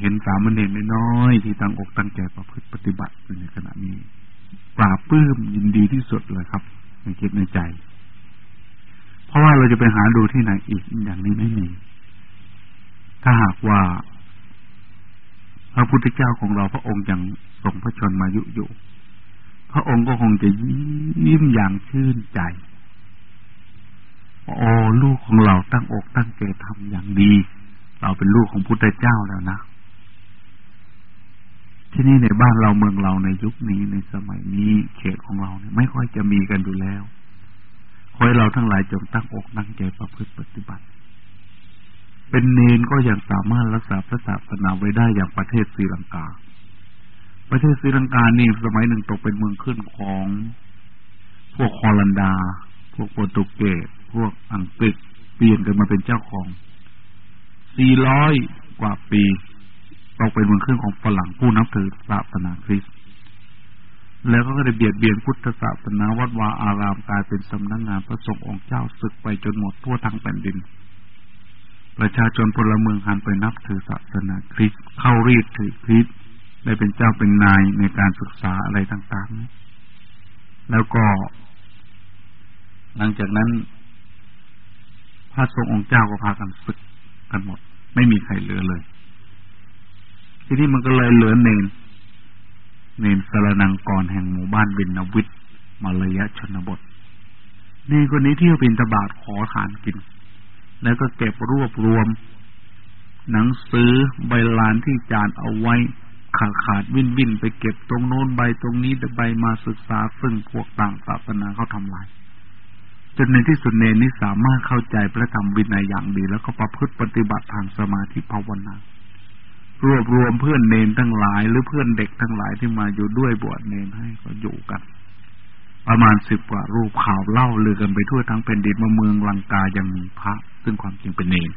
เห็นสามเณรน้อยที่ตั้งอกตั้งใจประพฤติปฏิบัติในขณะนี้ปราบปื้มยินดีที่สุดเลยครับในคิดในใจ เพราะว่าเราจะไปหาดูที่ไหนอีกอย่างนี้ไม่มี ถ้าหากว่าพระพุทธเจ้าของเราพระองค์ยังทรงพระชนมายุอยู่ พระองค์ก็คงจะยิ้มอย่างชื่นใจโอ้ลูกของเราตั้งอกตั้งใจทำอย่างดี เราเป็นลูกของพุทธเจ้าแล้วนะ ที่นี่ในบ้านเราเมืองเราในยุคนี้ในสมัยนี้เขตของเราเนี่ยไม่ค่อยจะมีกันอยู่แล้ว ขอให้เราทั้งหลายจงตั้งอกตั้งใจประพฤติปฏิบัติ เป็นเนนก็ยังสามารถรักษาพระศาสนาไว้ได้อย่างประเทศศรีลังกา ประเทศศรีลังกานี่สมัยหนึ่งตกเป็นเมืองขึ้นของพวกฮอลันดา พวกโปรตุเกส พวกอังกฤษเปลี่ยนกันมาเป็นเจ้าของสี่ร้อยกว่าปีตกเป็นเมืองขึ้นของฝรั่งผู้นับถือศาสนาคริสต์ แล้วก็ได้เบียดเบียนพุทธศาสนาวัดวาอารามกลายเป็นสำนักงงานพระสงฆ์องค์เจ้าศึกไปจนหมดทั่วทั้งแผ่นดิน ประชาชนพลเมืองหันไปนับถือศาสนาคริสต์เข้ารีดถือคริสต์ได้เป็นเจ้าเป็นนายในการศึกษาอะไรต่างๆ แล้วก็ หลังจากนั้น พระสงฆ์องค์เจ้าก็พากันศึกกันหมด ไม่มีใครเหลือเลย ทีนี้มันก็เลยเหลือเนน เนนสรนังกรแห่งหมู่บ้านวินนวิทมาลยะชนบทนี่คนนี้เที่ยวบินตบาทขอทานกิน แล้วก็เก็บรวบรวม หนังสือใบลานที่จานเอาไว้ขาดขาดวินวินไปเก็บตรงโน้นใบตรงนี้แต่ใบมาศึกษาซึ่งพวกต่างศาสนาเขาทำลายจนในที่สุดเนนนี้สามารถเข้าใจพระธรรมวินัยอย่างดี แล้วก็ประพฤติปฏิบัติทางสมาธิภาวนา รวบรวมเพื่อนเนนทั้งหลาย หรือเพื่อนเด็กทั้งหลายที่มาอยู่ด้วยบวชเนนให้ก็อยู่กัน ประมาณสิบกว่ารูปข่าวเล่าลือกันไปทั่วทั้งแผ่นดินมาเมืองลังกายังมีพระ ซึ่งความจริงเป็นเนน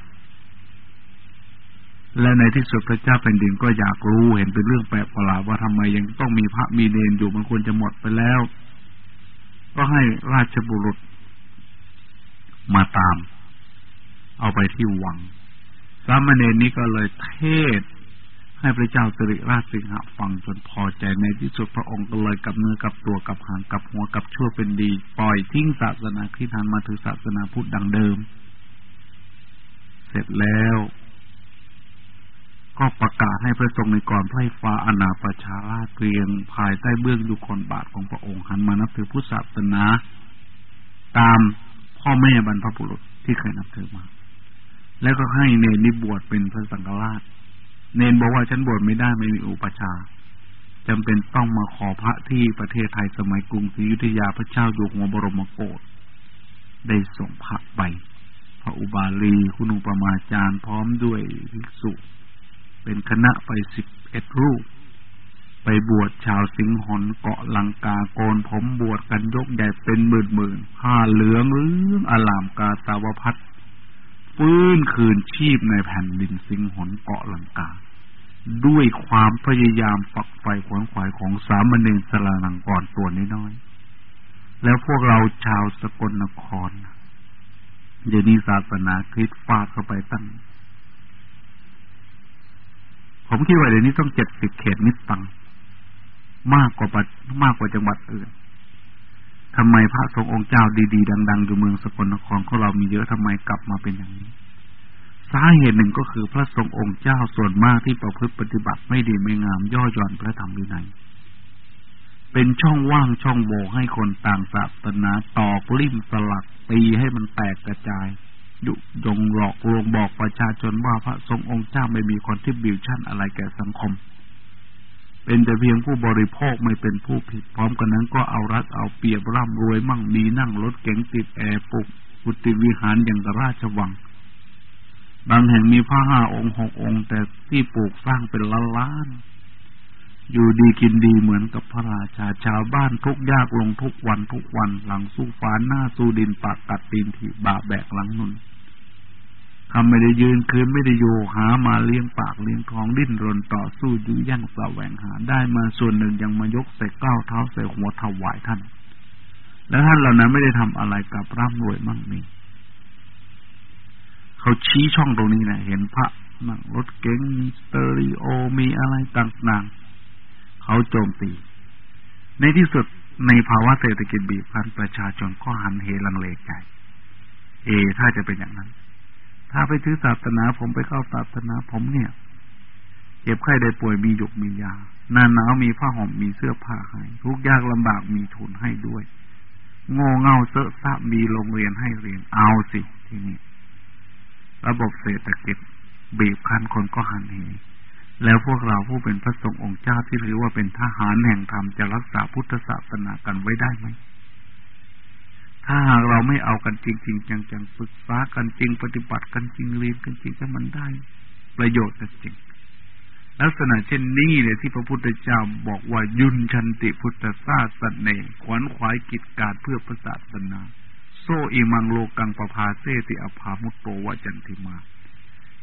และในที่สุดพระเจ้าแผ่นดินก็อยากรู้เห็นเป็นเรื่องแปลกประหลาดว่าทำไมยังต้องมีพระมีเนนอยู่มันควรจะหมดไปแล้ว ก็ให้ราชบุรุษ มาตาม เอาไปที่วังสามเณรนี้ก็เลยเทศ ให้พระเจ้าสิริราชสิงหะฟังจนพอใจในที่สุดพระองค์ก็เลยกับเนื้อกับตัวกับหางกับหัวกับชั่วเป็นดี ปล่อยทิ้งศาสนาคริสต์มาถือศาสนาพุทธดังเดิม เสร็จแล้ว ก็ประกาศให้พระทรงในกรไพร่ฟ้าอนาประชาราชเรียงภายใต้เบื้องยุคนบาทของพระองค์หันมานับถือพุทธศาสนา ตามพ่อแม่บรรพบุรุษที่เคยนับถือมา แล้วก็ให้เนรนิบวชเป็นพระสังฆราช เนนบอกว่าฉันบวชไม่ได้ไม่มีอุปชาจำเป็นต้องมาขอพระที่ประเทศไทยสมัยกรุงศรีอยุธยาพระเจ้าอยู่หัวบรมโกศได้ส่งพระไป พระอุบาลีคุณอุปมาจารย์พร้อมด้วยภิกษุ เป็นคณะไปสิบเอ็ดรูป ไปบวชชาวสิงหอนเกาะลังกาโกนผมบวชกันยกใหญ่เป็นหมื่นหมื่นผ้าเหลืองเรื่องอลามกาตาวพัด ฟื้นคืนชีพในแผ่นดินสิงหนเกาะลังกา ด้วยความพยายามฝักไฟขวนขวายของสามเณรสลานังก่อนตัวน้อยๆแล้วพวกเราชาวสกลนครเดี๋ยวนี้ศาสนาคริสต์ฟาดเข้าไปตั้ง ผมคิดว่าเดี๋ยวนี้ต้องเจ็ดสิบเขตนิดตังมากกว่ามากกว่าจังหวัดอื่น ทำไมพระทรงองค์เจ้าดี ๆ ดัง ๆ อยู่เมืองสกลนครของเรามีเยอะทำไมกลับมาเป็นอย่างนี้ สาเหตุหนึ่งก็คือพระทรงองค์เจ้าส่วนมากที่ประพฤติปฏิบัติไม่ดีไม่งามย่อหย่อนพระธรรมวินัยเป็นช่องว่างช่องโหว่ให้คนต่างศาสนาตอกลิ่มสลักตีให้มันแตกกระจาย ยุยงหลอกลวงบอกประชาชนว่าพระทรงองค์เจ้าไม่มี contribution อะไรแก่สังคม เป็นแต่เพียงผู้บริโภคไม่เป็นผู้ผลิต พร้อมกันนั้นก็เอารัดเอาเปรียบร่ำรวยมั่งมีนั่งรถเก๋งติดแอร์ปุกกุฏิวิหารอย่างกราชวัง บางแห่งมีพระห้าองค์หกองค์แต่ที่ปลูกสร้างเป็นล้านล้าน อยู่ดีกินดีเหมือนกับพระราชาชาวบ้านทุกยากลงทุกวันทุกวันหลังสู้ฟ้าหน้าสู้ดินปากกัดตีนถีบาแบกหลังนุน ทำไม่ได้ยืนคืนไม่ได้โยหามาเลี้ยงปากเลี้ยงท้องดิ้นรนต่อสู้ยื้อยั่งแสวงหา ได้มาส่วนหนึ่งยังมายกใส่ก้าวเท้าใส่หัวถวายท่าน แล้วท่านเหล่านั้นไม่ได้ทำอะไรกับร่ำรวยมั่งมีเขาชี้ช่องตรงนี้นะเห็นพระนั่งรถเก๋งมีสเตอริโอมีอะไรต่างๆเขาโจมตี ในที่สุดในภาวะเศรษฐกิจบีบคั้นประชาชนก็หันเหลังเลใจ เอถ้าจะเป็นอย่างนั้น ถ้าไปถือศาสนาผมไปเข้าศาสนาผมเนี่ย เจ็บไข้ได้ป่วยมีหยกมียาหน้าหนาวมีผ้าห่มมีเสื้อผ้าให้ทุกยากลำบากมีทุนให้ด้วยโง่เง่าเสอะซะมีโรงเรียนให้เรียนเอาสิที่นี่ระบบเศรษฐกิจบีบคั้นคนก็หันเหแล้วพวกเราผู้เป็นพระสงฆ์องค์เจ้าที่ถือว่าเป็นทหารแห่งธรรมจะรักษาพุทธศาสนากันไว้ได้ไหม ถ้าหากเราไม่เอากันจริงจริงจังๆปรึกษากันจริงปฏิบัติกันจริงเรียนกันจริงถ้ามันได้ ประโยชน์จริง ลักษณะเช่นนี้เนี่ยที่พระพุทธเจ้าบอกว่ายุนชันติพุทธศาสนาขวนขวายกิจการเพื่อพระศาสนา โซอิมังโลกังปภาเซติอภามุตโตวจันติมา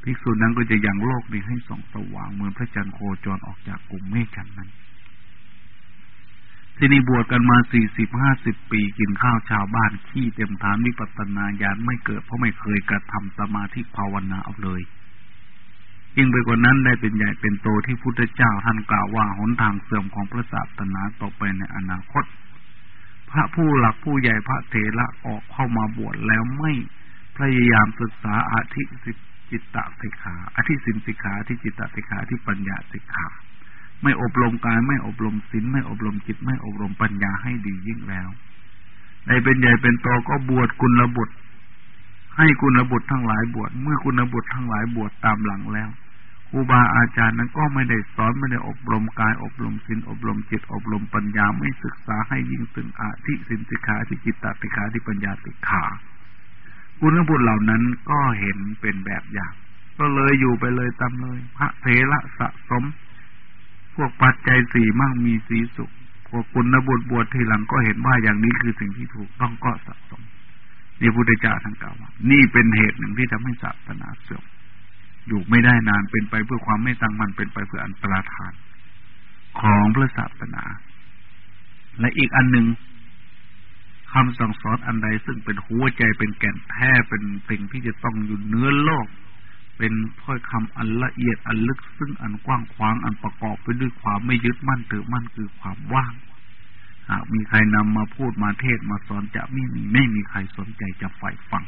ภิกษุนั้นก็จะยังโลกนี้ให้ส่องสว่างเหมือนพระจันทร์โคจรออกจากกลุ่มเมฆฉันนั้น ที่นี่บวชกันมาสี่สิบห้าสิบปีกินข้าวชาวบ้านขี้เต็มฐานวิปัสสนาญาณไม่เกิดเพราะไม่เคยกระทำสมาธิภาวนาเอาเลยยิ่งไปกว่านั้นได้เป็นใหญ่เป็นโตที่พุทธเจ้าท่านกล่าวว่าหนทางเสื่อมของพระศาสนาต่อไปในอนาคต พระผู้หลักผู้ใหญ่พระเถระออกเข้ามาบวชแล้วไม่พยายามศึกษาอาธิจิตตสิกขาอธิสินสิกขาที่จิตตสิกขาที่ปัญญาสิกขา ไม่อบรมกายไม่อบรมศีลไม่อบรมจิตไม่อบรมปัญญาให้ดียิ่งแล้วในเป็นใหญ่เป็นโตก็บวชกุลบุตรให้กุลบุตรทั้งหลายบวชเมื่อกุลบุตรทั้งหลายบวชตามหลังแล้วครูบาอาจารย์นั้นก็ไม่ได้สอนไม่ได้อบรมกายอบรมศีลอบรมจิต อบรมปัญญาไม่ศึกษาให้ยิ่งสึงอาทิสินสิกขาที่จิตตติขาที่ปัญญาติขากุลบุตรเหล่านั้นก็เห็นเป็นแบบอย่าง ก็เลยอยู่ไปเลยตามเลย พระเถระสะสม วกปัจจัยสี่มั่งมีสีสุขพวกคุณนบุตรบวชทีหลังก็เห็นว่าอย่างนี้คือสิ่งที่ถูกต้องก็สะสมนี่พุทธเจ้าท่านกล่าวว่านี่เป็นเหตุหนึ่งที่ทำให้ศาสนาเสื่อมอยู่ไม่ได้นานเป็นไปเพื่อความไม่ตั้งมั่นเป็นไปเพื่ออันตรธาน ของพระศาสนา และอีกอันหนึ่งคำสั่งสอนอันใดซึ่งเป็นหัวใจเป็นแก่นแท้เป็นสิ่งที่จะต้องอยู่เนื้อโลก เป็นถ้อยคำอันละเอียดอันลึกซึ่งอันกว้างขวางอันประกอบไปด้วยความไม่ยึดมั่นถือมั่นคือความว่างหากมีใครนำมาพูดมาเทศมาสอนจะไม่มีไม่มีใครสนใจจะใฝ่ฟัง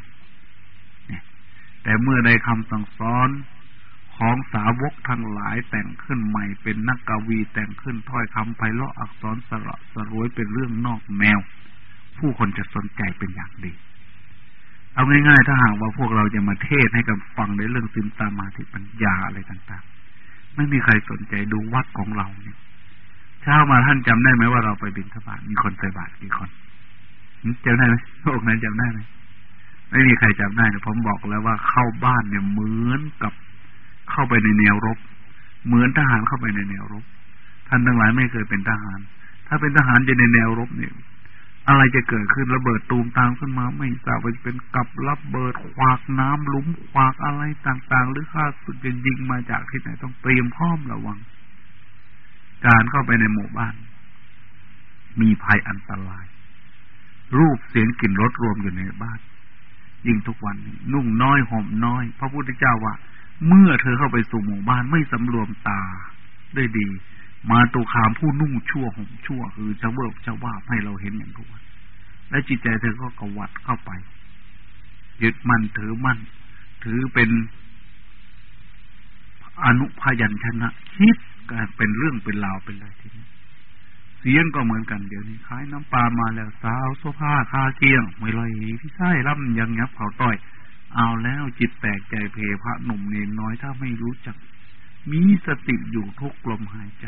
แต่เมื่อใดคำสั่งสอนของสาวกทั้งหลายแต่งขึ้นใหม่เป็นนักกวีแต่งขึ้นถ้อยคำไพเราะอักษรสระสรวยเป็นเรื่องนอกแนวผู้คนจะสนใจเป็นอย่างดี เอาง่ายๆ ถ้าหากว่าพวกเราจะมาเทศให้กับฟังในเรื่องซิมตามาธิปัญญาอะไรต่างๆ ไม่มีใครสนใจดูวัดของเราเนี่ยเช้ามาท่านจำได้ไหมว่าเราไปบิณฑบาตมีคนใส่บาตรกี่คนจำได้ไหมพวกนั้นจำได้ไหมไม่มีใครจำได้แต่ผมบอกแล้วว่าเข้าบ้านเนี่ยเหมือนกับเข้าไปในแนวรบ เหมือนทหารเข้าไปในแนวรบ ท่านทั้งหลายไม่เคยเป็นทหาร ถ้าเป็นทหารจะในแนวรบเนี่ย อะไรจะเกิดขึ้นระเบิดตูมตามขึ้นมา ไม่ทราบว่าจะเป็นกับระเบิดขวากน้ำลุมขวากอะไรต่างๆ หรือข้าศึกจะยิงมาจากที่ไหนต้องเตรียมพร้อมระวัง การเข้าไปในหมู่บ้าน มีภัยอันตราย รูปเสียงกลิ่นรสรวมอยู่ในบ้าน ยิ่งทุกวันนี้นุ่งน้อยห่มน้อย พระพุทธเจ้าว่า เมื่อเธอเข้าไปสู่หมู่บ้านไม่สำรวมตาด้วยดี มาตุคามผู้นุ่งชั่วห่มชั่ว คือจะเวิบจะว่าให้เราเห็นอย่างทุกวันและจิตใจเธอก็กวัดเข้าไป ยึดมั่นถือมั่น ถือเป็นอนุพยัญชนะคิดกันเป็นเรื่องเป็นราวเป็นอะไรทีนี้เสียงก็เหมือนกันเดี๋ยวนี้ขายน้ำปลามาแล้วสาวโซฟาคาเกียงไม่ลอยพี่ไส้ร่ำยังยับเขาต้อย เอาแล้วจิตแตกใจเพพระหนุ่มเนนน้อยถ้าไม่รู้จัก มีสติอยู่ทุกลมหายใจ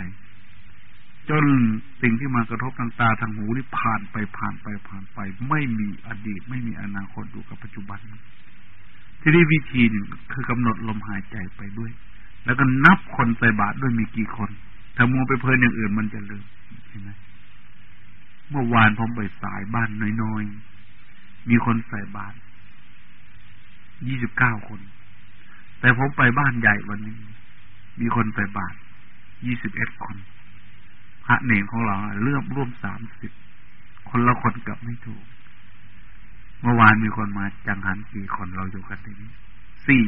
จนสิ่งที่มากระทบทางตาทางหูนี่ผ่านไปผ่านไปผ่านไป ไม่มีอดีต ไม่มีอนาคตอยู่กับปัจจุบัน ที่ได้วิธีหนึ่งคือกำหนดลมหายใจไปด้วย แล้วก็นับคนใส่บาตรด้วยมีกี่คน ถ้ามัวไปเพลินอย่างอื่นมันจะลืมเห็นไหมเมื่อวานผมไปสายบ้านน้อยๆ มีคนใส่บาตรยี่สิบเก้าคน แต่ผมไปบ้านใหญ่วันนี้ มีคนใส่บาตรยี่สิบเอ็ดคน พระเนรของเราเลือมร่วมสามสิบ คนละคนกับไม่ถูก เมื่อวานมีคนมาจังหันสี่คนเราอยู่กันที่นี้สี่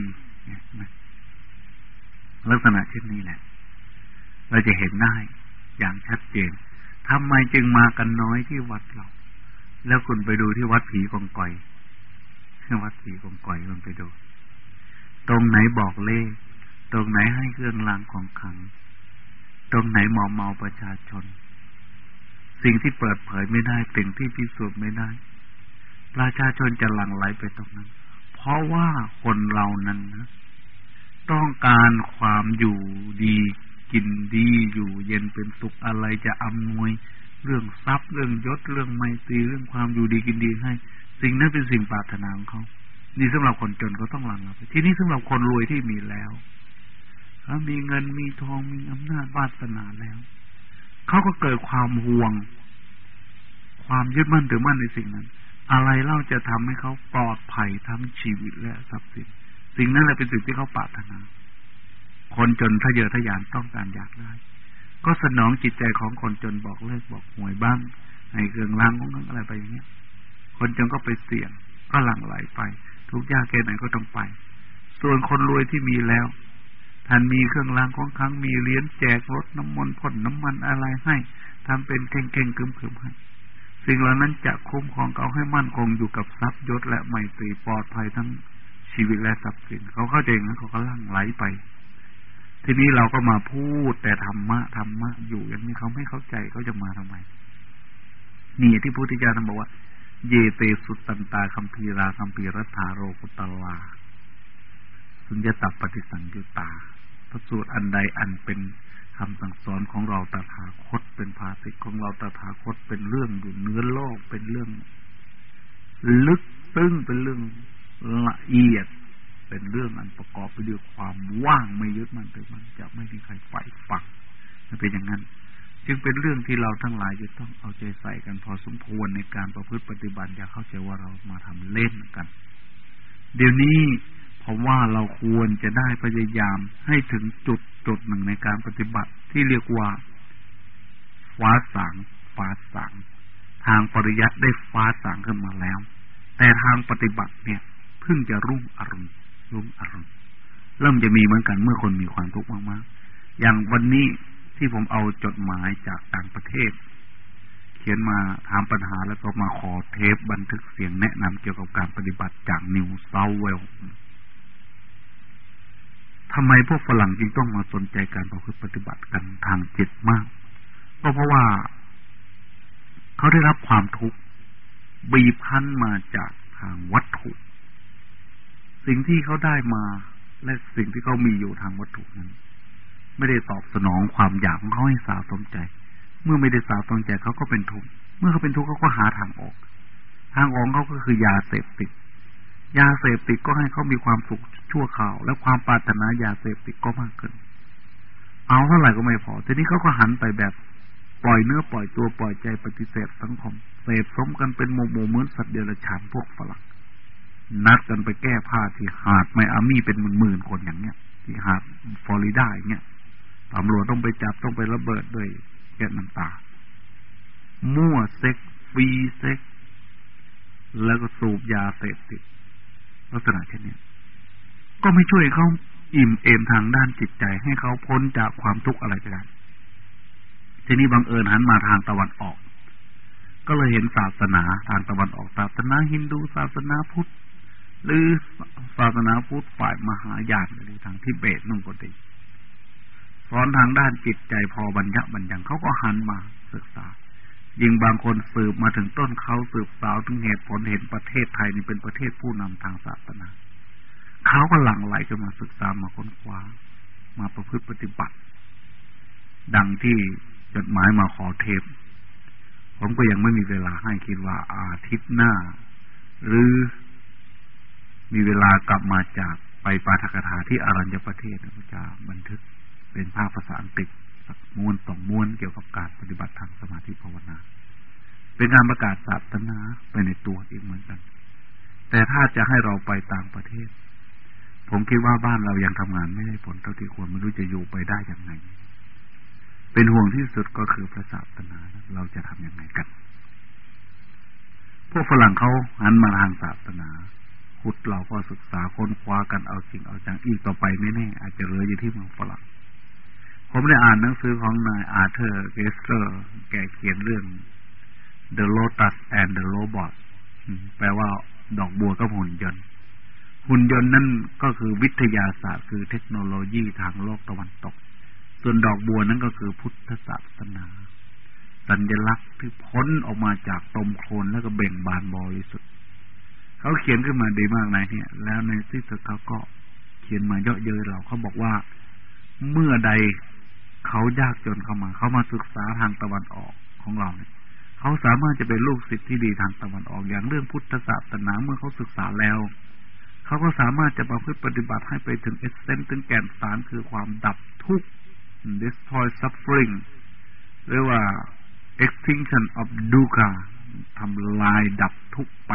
ลักษณะเช่นนี้แหละ เราจะเห็นได้อย่างชัดเจนทำไมจึงมากันน้อยที่วัดเรา แล้วคุณไปดูที่วัดผีกองก่อยที่วัดผีกองก่อยคุณไปดู ตรงไหนบอกเลข ตรงไหนให้เครื่องรางของขัง ตรงไหนหมอเมาประชาชน สิ่งที่เปิดเผยไม่ได้สิ่งที่พิสูจน์ไม่ได้ ประชาชนจะหลั่งไหลไปตรงนั้น เพราะว่าคนเรานั้นนะต้องการความอยู่ดีกินดีอยู่เย็นเป็นสุขอะไรจะอำนวย เรื่องทรัพย์เรื่องยศเรื่องไมตรีเรื่องความอยู่ดีกินดีให้ สิ่งนั้นเป็นสิ่งปรารถนาของเขานี่สำหรับคนจนเขาต้องหลั่งไปที่นี้สำหรับคนรวยที่มีแล้ว มีเงินมีทองมีอำนาจวาสนาแล้ว เขาก็เกิดความห่วง ความยึดมั่นถือมั่นในสิ่งนั้น อะไรเล่าจะทำให้เขาปลอดภัยทั้งชีวิตและทรัพย์สิน สิ่งนั้นแหละเป็นสิ่งที่เขาปรารถนา คนจนทะเยอทะยานต้องการอยากได้ ก็สนองจิตใจของคนจนบอกเลิกบอกหวยบ้างให้เครื่องรางของอะไรไปอย่างเงี้ย คนจนก็ไปเสี่ยงก็หลั่งไหลไป ทุกยากแค่ไหนก็ต้องไป ส่วนคนรวยที่มีแล้ว ท่านมีเครื่องรางของขังมีเหรียญแจกรถน้ำมนต์พ่นน้ำมันอะไรให้ทำเป็นเก่งๆคึมๆให้สิ่งเหล่านั้นจะคุ้มครองเขาให้มั่นคงอยู่กับทรัพย์ยศและไมตรีปลอดภัยทั้งชีวิตและทรัพย์สินเขาเข้าใจงั้นเขาก็ลั่งไหลไป ทีนี้เราก็มาพูดแต่ธรรมะธรรมะอยู่อย่างนี้เขาไม่เข้าใจเขาจะมาทำไม นี่ที่พุทธิจารย์บอกว่า เยเตสุตตันตาคัมภีราคัมภีรัฐาโรกุตลาสุญญตับปฏิสังยุตา ระสูตรอันใดอันเป็นคำสั่งสอนของเราตถาคตเป็นภาสิทของเราตถาคตเป็นเรื่องอยู่เนื้อโลกเป็นเรื่อง ลึกซึ้งเป็นเรื่องละเอียด เป็นเรื่องอันประกอบไปด้วยความว่างไม่ยึดมันแต่มันจะไม่มีใครใฝ่ฝังมันเป็นอย่างนั้น จึงเป็นเรื่องที่เราทั้งหลายจะต้องเอาใจใส่กันพอสมควรในการประพฤติปฏิบัติอย่าเข้าใจว่าเรามาทำเล่นกัน เดี๋ยวนี้ เพราะว่าเราควรจะได้พยายามให้ถึงจุดจุดหนึ่งในการปฏิบัติที่เรียกว่าฟ้าสางฟ้าสางทางปริยัติได้ฟ้าสางขึ้นมาแล้ว แต่ทางปฏิบัติเนี่ยเพิ่งจะรุ่งอรุณรุ่งอรุณเริ่มจะมีเหมือนกันเมื่อคนมีความทุกข์มากๆ อย่างวันนี้ที่ผมเอาจดหมายจากต่างประเทศ เขียนมาถามปัญหาแล้วก็มาขอเทปบันทึกเสียงแนะนำเกี่ยวกับการปฏิบัติจากนิวเซาเวล ทำไมพวกฝรั่งจึงต้องมาสนใจการประพฤติปฏิบัติกันทางจิตมาก ก็เพราะว่า เขาได้รับความทุกข์บีบพันมาจากทางวัตถุ สิ่งที่เขาได้มาและสิ่งที่เขามีอยู่ทางวัตถุนั้น ไม่ได้ตอบสนองความอยากของเขาให้สาสมใจ เมื่อไม่ได้สาสมใจเขาก็เป็นทุกข์เมื่อเขาเป็นทุกข์เขาก็หาทางออก ทางออกเขาก็คือยาเสพติด ยาเสพติดก็ให้เขามีความสุขชั่วคราว และความปรารถนายาเสพติดก็มากขึ้น เอาเท่าไหร่ก็ไม่พอ ทีนี้เขาก็หันไปแบบปล่อยเนื้อปล่อยตัวปล่อยใจปฏิเสธสังคม เสพสมกันเป็นโมโมเหมือนสัตว์เดรัจฉานพวกฝรั่งนัดกันไปแก้ผ้าที่หาดไมอามี่เป็นหมื่นๆคนอย่างเนี้ย ที่หาดฟลอริดาอย่างเงี้ยตำรวจต้องไปจับต้องไประเบิดด้วยแก๊สน้ำตา มั่ว sex free sex แล้วก็สูบยาเสพติด ลักษณะเช่นนี้ก็ไม่ช่วยเขาอิ่มเอมทางด้านจิตใจ ให้เขาพ้นจากความทุกข์อะไรไปได้ทีนี้บังเอิญหันมาทางตะวันออก ก็เลยเห็นศาสนาทางตะวันออกศาสนาฮินดูศาสนาพุทธหรือศาสนาพุทธฝ่ายมหายานหรือทางทิเบตนุ่งก็ดีสอนทางด้านจิตใจพอบัญญับัญญังเขาก็หันมาศึกษา ยิ่งบางคนสืบมาถึงต้นเขาสืบสาวถึงเหตุผลเห็นประเทศไทยนี่เป็นประเทศผู้นำทางศาสนาเขาก็หลั่งไหลกันมาศึกษามาค้นคว้ามาประพฤติปฏิบัติ ดังที่จดหมายมาขอเทป ผมก็ยังไม่มีเวลาให้คิดว่าอาทิตย์หน้า หรือมีเวลากลับมาจากไปปาฐกถาที่อารัญญประเทศพระเจ้าบันทึกเป็นภาพภาษาอังกฤษ ม้วนสองม้วนเกี่ยวกับการปฏิบัติทางสมาธิภาวนา เป็นการประกาศศาสนาไปในตัวอีกเหมือนกัน แต่ถ้าจะให้เราไปต่างประเทศ ผมคิดว่าบ้านเรายังทำงานไม่ได้ผลเท่าที่ควรไม่รู้จะอยู่ไปได้อย่างไง เป็นห่วงที่สุดก็คือพระศาสนาเราจะทำยังไงกันพวกฝรั่งเขาหันมาทางศาสนาพุทธเราก็ศึกษาค้นคว้ากันเอาจริงเอาจังอีกต่อไปไม่แน่อาจจะเหลืออยู่ที่เมืองฝรั่ง ผมได้อ่านหนังสือของนาย Arthur Koestler แกเขียนเรื่อง The Lotus and the Robot แปลว่าดอกบัวกับหุ่นยนต์ หุ่นยนต์นั่นก็คือวิทยาศาสตร์ คือเทคโนโลยีทางโลกตะวันตก ส่วนดอกบัวนั้นก็คือพุทธศาสนา สัญลักษณ์ที่พ้นออกมาจากตมโคลนแล้วก็เบ่งบานบริสุทธิ์เขาเขียนขึ้นมาดีมากนายเนี่ย แล้วในที่สุดเขาก็เขียนมาเยอะเย้ยเราเขาบอกว่าเมื่อใด เขายากจนเข้ามา เขามาศึกษาทางตะวันออกของเราเนี่ยเขาสามารถจะเป็นลูกศิษย์ที่ดีทางตะวันออก อย่างเรื่องพุทธศาสนาเมื่อเขาศึกษาแล้ว เขาก็สามารถจะประพฤติปฏิบัติให้ไปถึงเอเซนต์ถึงแก่นสารคือความดับทุกข์ destroy suffering เรียกว่า extinction of dukkha ทำลายดับทุกไป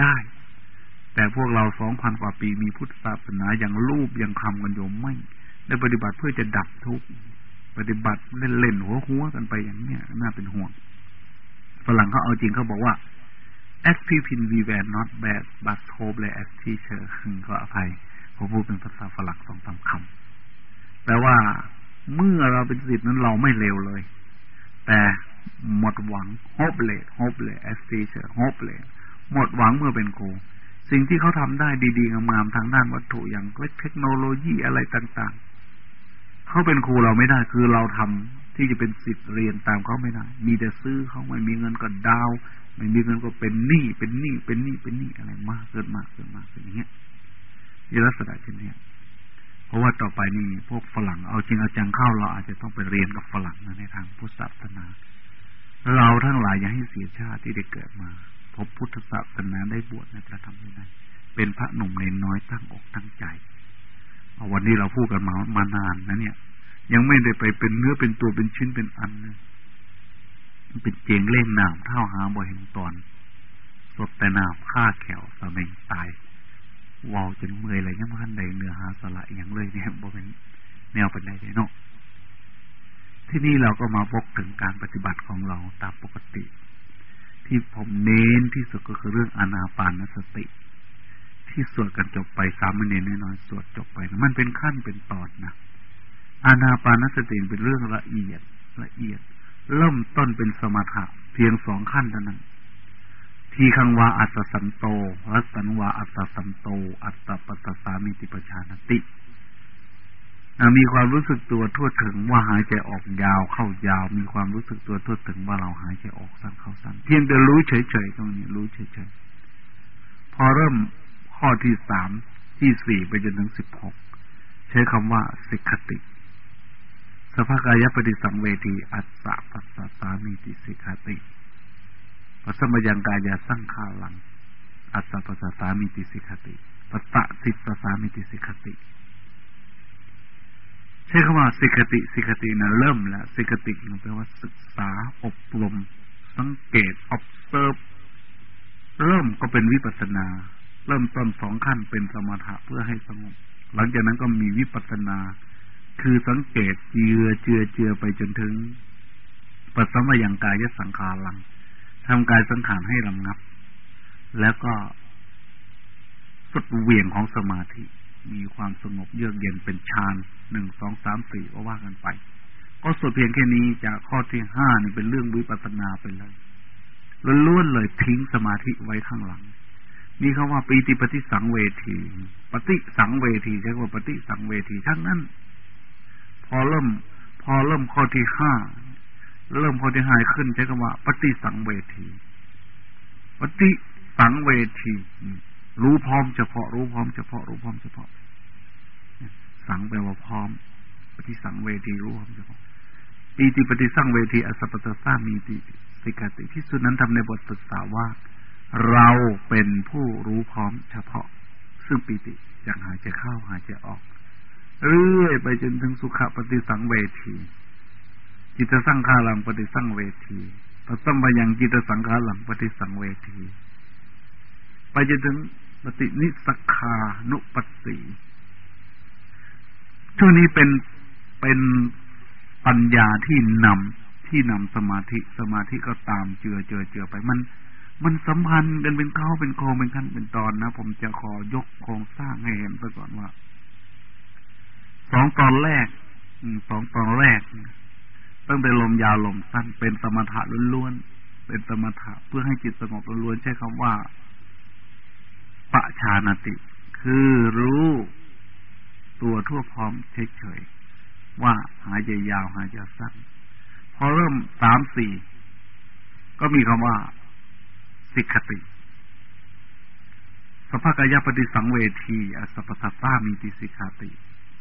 ได้ แต่พวกเราสองพันกว่าปีมีพุทธศาสนาอย่างรูปอย่างคำกันโยมไม่ ได้ปฏิบัติเพื่อจะดับทุก ปฏิบัติเล่นๆหัวหัวกันไปอย่างเนี้ยน่าเป็นห่วงฝรั่งเขาเอาจริงเขาบอกว่า as people we were not bad but hopeless as teacher ก็อภัยผมพูดเป็นภาษาฝรั่งสองสามคำแต่ว่าเมื่อเราเป็นสิทธิ์นั้นเราไม่เลวเลย แต่หมดหวัง hopeless hopeless as teacher hopeless หมดหวังเมื่อเป็นครูสิ่งที่เขาทำได้ดีๆงามๆทางด้านวัตถุอย่างเทคโนโลยีอะไรต่างๆ เขาเป็นครูเราไม่ได้คือเราทำที่จะเป็นสิทธิ์เรียนตามเขาไม่ได้ มีแต่ซื้อเขาไม่มีเงินก็ดาว ไม่มีเงินก็เป็นหนี้เป็นหนี้เป็นหนี้เป็นหนี้อะไรมากเกินมากเกินมากเป็นอย่างเงี้ยนี่ลักษณะเช่นนี้เพราะว่าต่อไปนี่พวกฝรั่งเอาจริงเอาจังเข้าเราอาจจะต้องไปเรียนกับฝรั่งในทางพุทธศาสนา เราทั้งหลายอย่าให้เสียชาติที่ได้เกิดมา พบพุทธศาสนาได้บวชในพระธรรมวินัยเป็นพระหนุ่มเนน้อยตั้งอกตั้งใจ เอาวันนี้เราพูดกันมามานานนะเนี่ย ยังไม่ได้ไปเป็นเนื้อเป็นตัวเป็นชิ้นเป็นอันเลยเป็นเจงเล่นหน้ำเท่าหาบ่เห็นตอน สดแต่หน้ำฆ่าแขวสะเมงตายวาวจนเมื่อยอะไรยังพันใดเนื้อหาสละอย่างเลยเนี่ยบ่เป็นแนวเป็นใดเนาะที่นี่เราก็มาพกถึงการปฏิบัติของเราตามปกติ ที่ผมเน้นที่สุดก็คือเรื่องอนาปานสติ ที่สวดกันจบไปสามเณรน้อยๆสวดจบไป มันเป็นขั้นเป็นตอนนะอานาปานสติเป็นเรื่องละเอียดละเอียด เริ่มต้นเป็นสมถะเพียงสองขั้นเท่านั้น ทีคังวาอัตสันโตรัสันวาอัตสันโต อัตตปัสสามิติปชานติมีความรู้สึกตัวทั่วถึงว่าหายใจออกยาวเข้ายาว มีความรู้สึกตัวทั่วถึงว่าเราหายใจออกสั้นเข้าสั้นเพียงแต่รู้เฉยๆตรงนี้รู้เฉยๆพอเริ่ม ข้อที่สามที่สี่ไปจนถึงสิบหกใช้คำว่าสิกขติ สภากายปฏิสังเวทีอัสสะปัสสะสามีติสิกขติปัสมยังกายาสังขาลัง อัสสะปัสสะสามีติสิกขติปัสสะสิสสามีติสิกขติ ใช้คำว่าสิกติสิกตินะเริ่มแล้วสิกติมันแปลว่าศึกษาอบรม สังเกต observe เริ่มก็เป็นวิปัสนา เริ่มต้นสองขั้นเป็นสมถะเพื่อให้สงบ หลังจากนั้นก็มีวิปัสนา คือสังเกตเจือเจือเจือไปจนถึงปัสสมยังกายสังขารังทำกายสังขารให้ลำงับ แล้วก็สุดเวียงของสมาธิ มีความสงบเยือกเย็นเป็นฌานหนึ่งสองสามสี่ก็ว่ากันไป ก็สุดเพียงแค่นี้จากข้อที่ห้านี่เป็นเรื่องวิปัสสนาไปเลยล้วนเลยทิ้งสมาธิไว้ข้างหลัง มีคำว่าปีติปฏิสังเวทีปฏิสังเวทีใช้คำว่าปฏิสังเวทีทั้งนั้น พอเริ่ม พอเริ่มข้อที่ห้าเริ่มข้อที่ห้าขึ้นใช้คำว่า ปฏิสังเวที ปฏิสังเวที รู้พร้อมเฉพาะ รู้พร้อมเฉพาะ รู้พร้อมเฉพาะ สังแปลว่าพร้อม ปฏิสังเวทีรู้พร้อมเฉพาะปีติปฏิสังเวทีอสัปตสามีติสิกติที่สุดนั้นทำในบทศึกษาว่า เราเป็นผู้รู้พร้อมเฉพาะ ซึ่งปีติอย่างหายใจเข้าหายใจออก เรื่อยไปจนถึงสุขปฏิสังเวทีจิตสังขารังปฏิสังเวทีปัสสัมปยังจิตสังขารังปฏิสังเวที ไปจนถึงปฏินิสคานุปติช่วงนี้เป็นเป็นปัญญาที่นำที่นำสมาธิสมาธิก็ตามเจือเจือเจือไปมัน มันสัมพันธ์กันเป็นเข้าเป็นโครงเป็นขั้นเป็นตอนนะ ผมจะขอยกโครงสร้างให้เห็นไปก่อนว่าสองตอนแรกสองตอนแรกตั้งแต่ลมยาวลมสั้นเป็นสมถะล้วนๆเป็นสมถะเพื่อให้จิตสงบล้วนๆใช้คำว่าปะชานติ คือรู้ตัวทั่วพร้อมเฉยๆว่าหายใจยาวหายใจสั้น พอเริ่มสามสี่ก็มีคำว่า สิกขติสภากายปฏิสังเวทีอสัพพัตตามีติสิกขาติ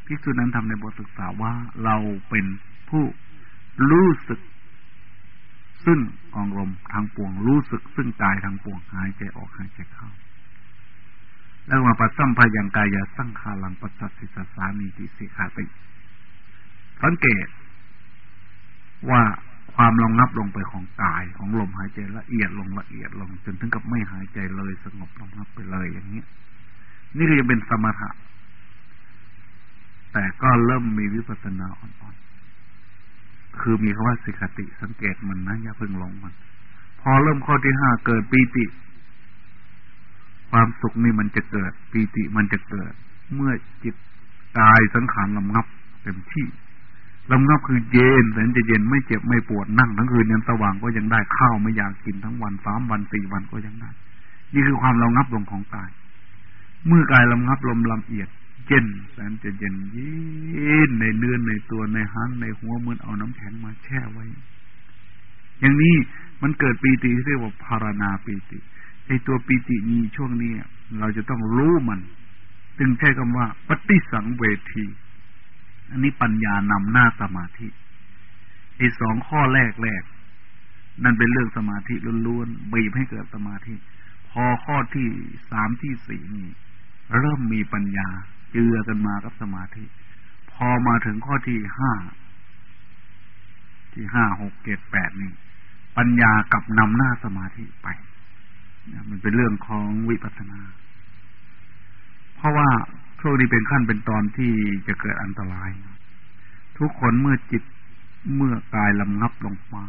พิสูนั้นทำในบทศึกษาว่าเราเป็นผู้รู้สึก ซึ่งกองลมทางปวง รู้สึกซึ่งกายทางปวงหายใจออกหายใจเข้าแล้วมาปัสสัมพยังกายสังขารังปัสสัสิสสามีติสิกขาติ สังเกตว่า ความลงนับลงไปของกายของลมหายใจละเอียดลงละเอียดลง จนถึงกับไม่หายใจเลยสงบลงนับไปเลยอย่างนี้นี่ก็จะเป็นสมถะ แต่ก็เริ่มมีวิปัสสนาอ่อนๆคือมีคำว่าสิกขติสังเกตมันนะอย่าเพิ่งลงมัน พอเริ่มข้อที่ห้าเกิดปีติ ความสุขนี่มันจะเกิดปีติมันจะเกิด เมื่อจิตกายสังขารลำงับเต็มที่ ลำงับคือเย็นแสนจะเย็นไม่เจ็บไม่ปวดนั่งทั้งคืนยันสว่างก็ยังได้ข้าวไม่อยากกินทั้งวันสามวันสี่วันก็ยังได้ นี่คือความลำงับลงของกาย เมื่อกายลำงับลมลำเอียดเย็นแสนจะเย็นเย็นในเนื้อในตัวในหันในหัวเหมือนเอาน้ำแข็งมาแช่ไว้ อย่างนี้มันเกิดปีติที่เรียกว่าพารณาปีติไอตัวปีติมีช่วงนี้เราจะต้องรู้มัน จึงใช้คำว่า ปฏิสังเวที อันนี้ปัญญานำหน้าสมาธิไอ้สองข้อแรกแรก นั่นเป็นเรื่องสมาธิล้วนๆบีบให้เกิดสมาธิ พอข้อที่สามที่สี่นี่เริ่มมีปัญญา เจือกันมากับสมาธิ พอมาถึงข้อที่ห้าที่ห้าหกเจ็ดแปดนี่ปัญญากับนำหน้าสมาธิไปมันเป็นเรื่องของวิปัสสนา เพราะว่า ช่วงนี้เป็นขั้นเป็นตอนที่จะเกิดอันตราย ทุกคนเมื่อจิตเมื่อกายลำงับลงมา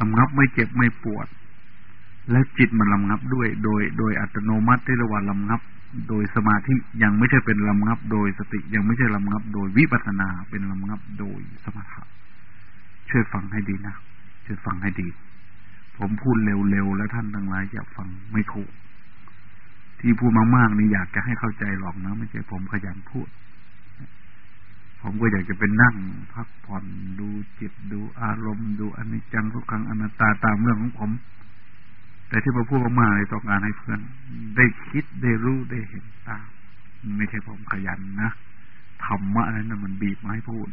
ลำงับไม่เจ็บไม่ปวด และจิตมันลำงับด้วย โดย โดยอัตโนมัติที่รียกว่างลำงับ โดยสมาธิยังไม่ใช่เป็นลำงับ โดยสติยังไม่ใช่ลำงับ โดยวิปัสนาเป็นลำงับโดยสมถะช่วยฟังให้ดีนะช่วยฟังให้ดี ผมพูดเร็วๆแล้วท่านทั้งหลายจะฟังไม่ถูก ที่พูดมากๆนี่อยากจะให้เข้าใจหรอกนะไม่ใช่ผมขยันพูด ผมก็อยากจะเป็นนั่ง พักผ่อนดูจิตดูอารมณ์ดูอนิจจังทุกครั้งอนัตตาตามเรื่องของผม แต่ที่มาพูดมากๆเลยต้องการให้เพื่อน ได้คิดได้รู้ได้เห็นตามไม่ใช่ผมขยันนะธรรมะนั้นมันบีบมาให้พูด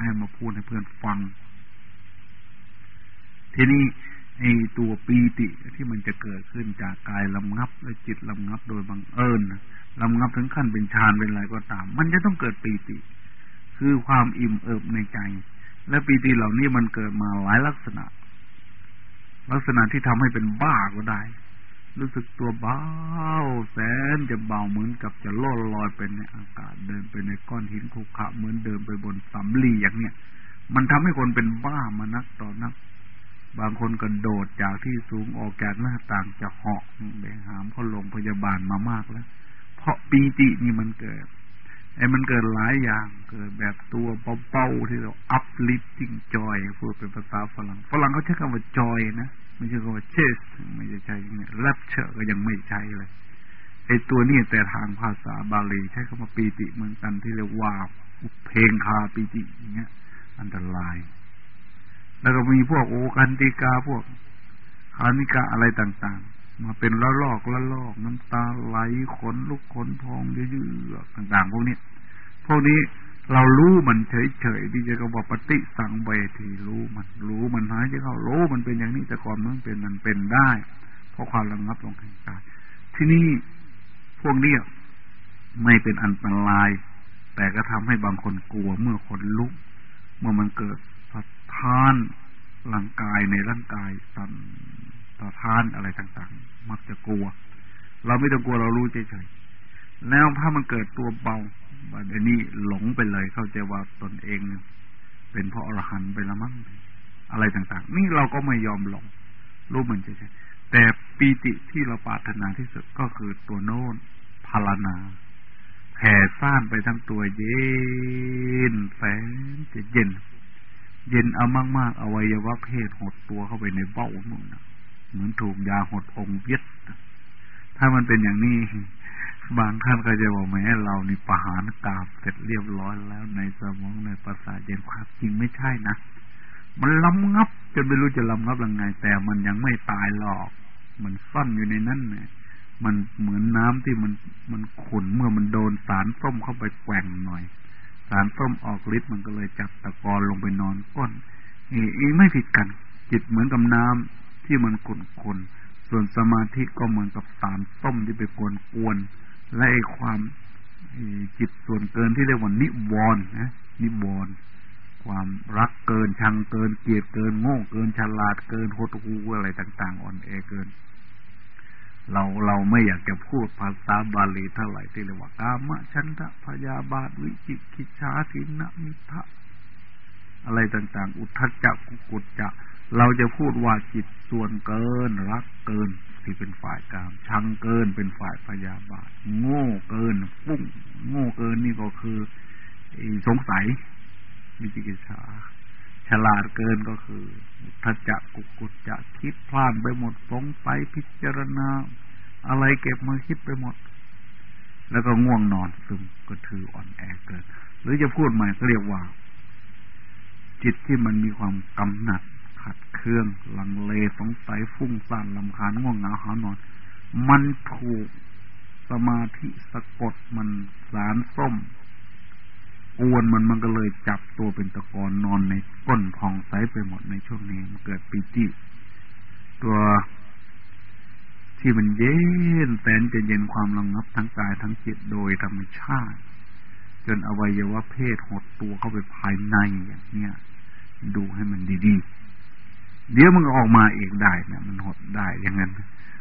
ให้มาพูดให้เพื่อนฟัง ทีนี้ ไอตัวปีติที่มันจะเกิดขึ้นจากกายลำงับและจิตลำงับโดยบังเอิญลำงับถึงขั้นเป็นฌานเป็นอะไรก็ตาม มันจะต้องเกิดปีติ คือความอิ่มเอิบในใจ และปีติเหล่านี้มันเกิดมาหลายลักษณะ ลักษณะที่ทำให้เป็นบ้าก็ได้ รู้สึกตัวเบาแสนจะเบาเหมือนกับจะล่อลอยไปในอากาศเดินไปในก้อนหินขุขะเหมือนเดินไปบนสำลีอย่างเนี้ยมันทำให้คนเป็นบ้ามานักต่อนัก บางคนก็โดดจากที่สูงออกจากหน้าต่างจะเหาะไปหามเขาลงพยาบาลมามากแล้ว เพราะปีตินี่มันเกิด ไอ้มันเกิดหลายอย่างเกิดแบบตัวเป้าๆที่เรา uplifting joy พูดเป็นภาษาฝรั่งฝรั่งเขาใช้คำว่า joy นะไม่ใช่คำว่า chase ไม่ใช่ใช่เนี่ย rapture ก็ยังไม่ใช่เลยไอ้ตัวนี้แต่ทางภาษาบาลีใช้คำว่าปีติเหมือนกันที่เรียกว่าเพลงคาปีติอย่างเงี้ย อันตราย แล้วก็มีพวกโอกันติกาพวกคานิกาอะไรต่าง ๆ มาเป็นละลอกละลอกน้ำตาไหลขนลุกขนพองเยอะๆต่าง ๆ พวกนี้พวกนี้เรารู้มันเฉยๆที่จะกบอกปฏิสังเวทีรู้มัน รู้มันหายใจเข้ารู้มันเป็นอย่างนี้แต่ก่อนมันเป็นมันเป็นได้ เพราะความระงับลงแห่งกายที่นี่พวกนี้ไม่เป็นอันตราย แต่ก็ทำให้บางคนกลัวเมื่อคนลุก เมื่อมันเกิด ทานร่างกายในร่างกายสันต่อทานอะไรต่างๆ มักจะกลัว เราไม่ต้องกลัวเรารู้เฉยๆแล้วถ้ามันเกิดตัวเบาอันนี้หลงไปเลยเข้าใจว่าตนเอง เป็นเพราะอรหันไปละมั้งอะไรต่างๆ นี่เราก็ไม่ยอมหลงรู้มันเฉยๆแต่ปีติที่เราปรารถนาที่สุดก็คือตัวโน้นพาลนาแผ่ซ่านไปทั้งตัวเย็นแสนจะเย็น เย็นเอามาก ๆ อวัยวะเพศหดตัวเข้าไปในเบ้ามึงนะเหมือนถูกยาหดองเวียดถ้ามันเป็นอย่างนี้ บางท่านก็จะบอกแม้เรานี่ประหารกาบเสร็จเรียบร้อยแล้วในสมองในประสาทเย็นความจริงไม่ใช่นะมันลำงับจนไม่รู้จะลำงับยังไง แต่มันยังไม่ตายหรอก มันซ่อนอยู่ในนั้นเนี่ยมันเหมือนน้ำที่มันมันขุนเมื่อมันโดนสารส้มเข้าไปแกว่งหน่อย สารส้มออกฤทธิ์มันก็เลยจับตะกอนลงไปนอนก้นอีไม่ผิดกัน จิตเหมือนกับน้ำที่มันขุ่นขุนส่วนสมาธิก็เหมือนกับสารส้มที่ไปกวนกวนและความจิตส่วนเกินที่เรียกว่านิวรณ์นะนิวรณ์ความรักเกินชังเกินเกลียดเกินโง่เกินฉลาดเกินโหดหูอะไรต่าง ๆ อ่อนแอเกิน เราเราไม่อยากจะพูดภาษาบาลีเท่าไหร่ที่เรียกว่ากามะชันทะพยาบาทวิจิกิจชาสินะมิทะอะไรต่าง ๆ อุทจจะกุกุจจะ เราจะพูดว่าจิตส่วนเกิน รักเกินที่เป็นฝ่ายกาม ชังเกินเป็นฝ่ายพยาบาท โง่เกินปุ้งโง่เกินนี่ก็คือสงสัยวิจิกิจชา ฉลาดเกินก็คือถ้าจะกุกุจจะคิดพลาดไปหมดสงสัยพิจารณา อะไรเก็บมาคิดไปหมด แล้วก็ง่วงนอนซึมก็ถืออ่อนแอเกิน หรือจะพูดใหม่ก็เรียกว่า จิตที่มันมีความกำหนัด ขัดเครื่องลังเลสงสัยฟุ้งซ่านลำคาญง่วงเหงาหานอน มันถูกสมาธิสะกดมันสารส้ม อวนมันมันก็เลยจับตัวเป็นตะกอนนอนในก้นพองใสไปหมดในช่วงนี้มันเกิดปีติตัวที่มันเย็นแสนจะเย็นความระงับทั้งกายทั้งจิตโดยธรรมชาติ จนอวัยวะเพศหดตัวเข้าไปภายในอย่างเนี้ยดูให้มันดีๆ เดี๋ยวมันก็ออกมาเองได้นะมันหดได้อย่างนั้น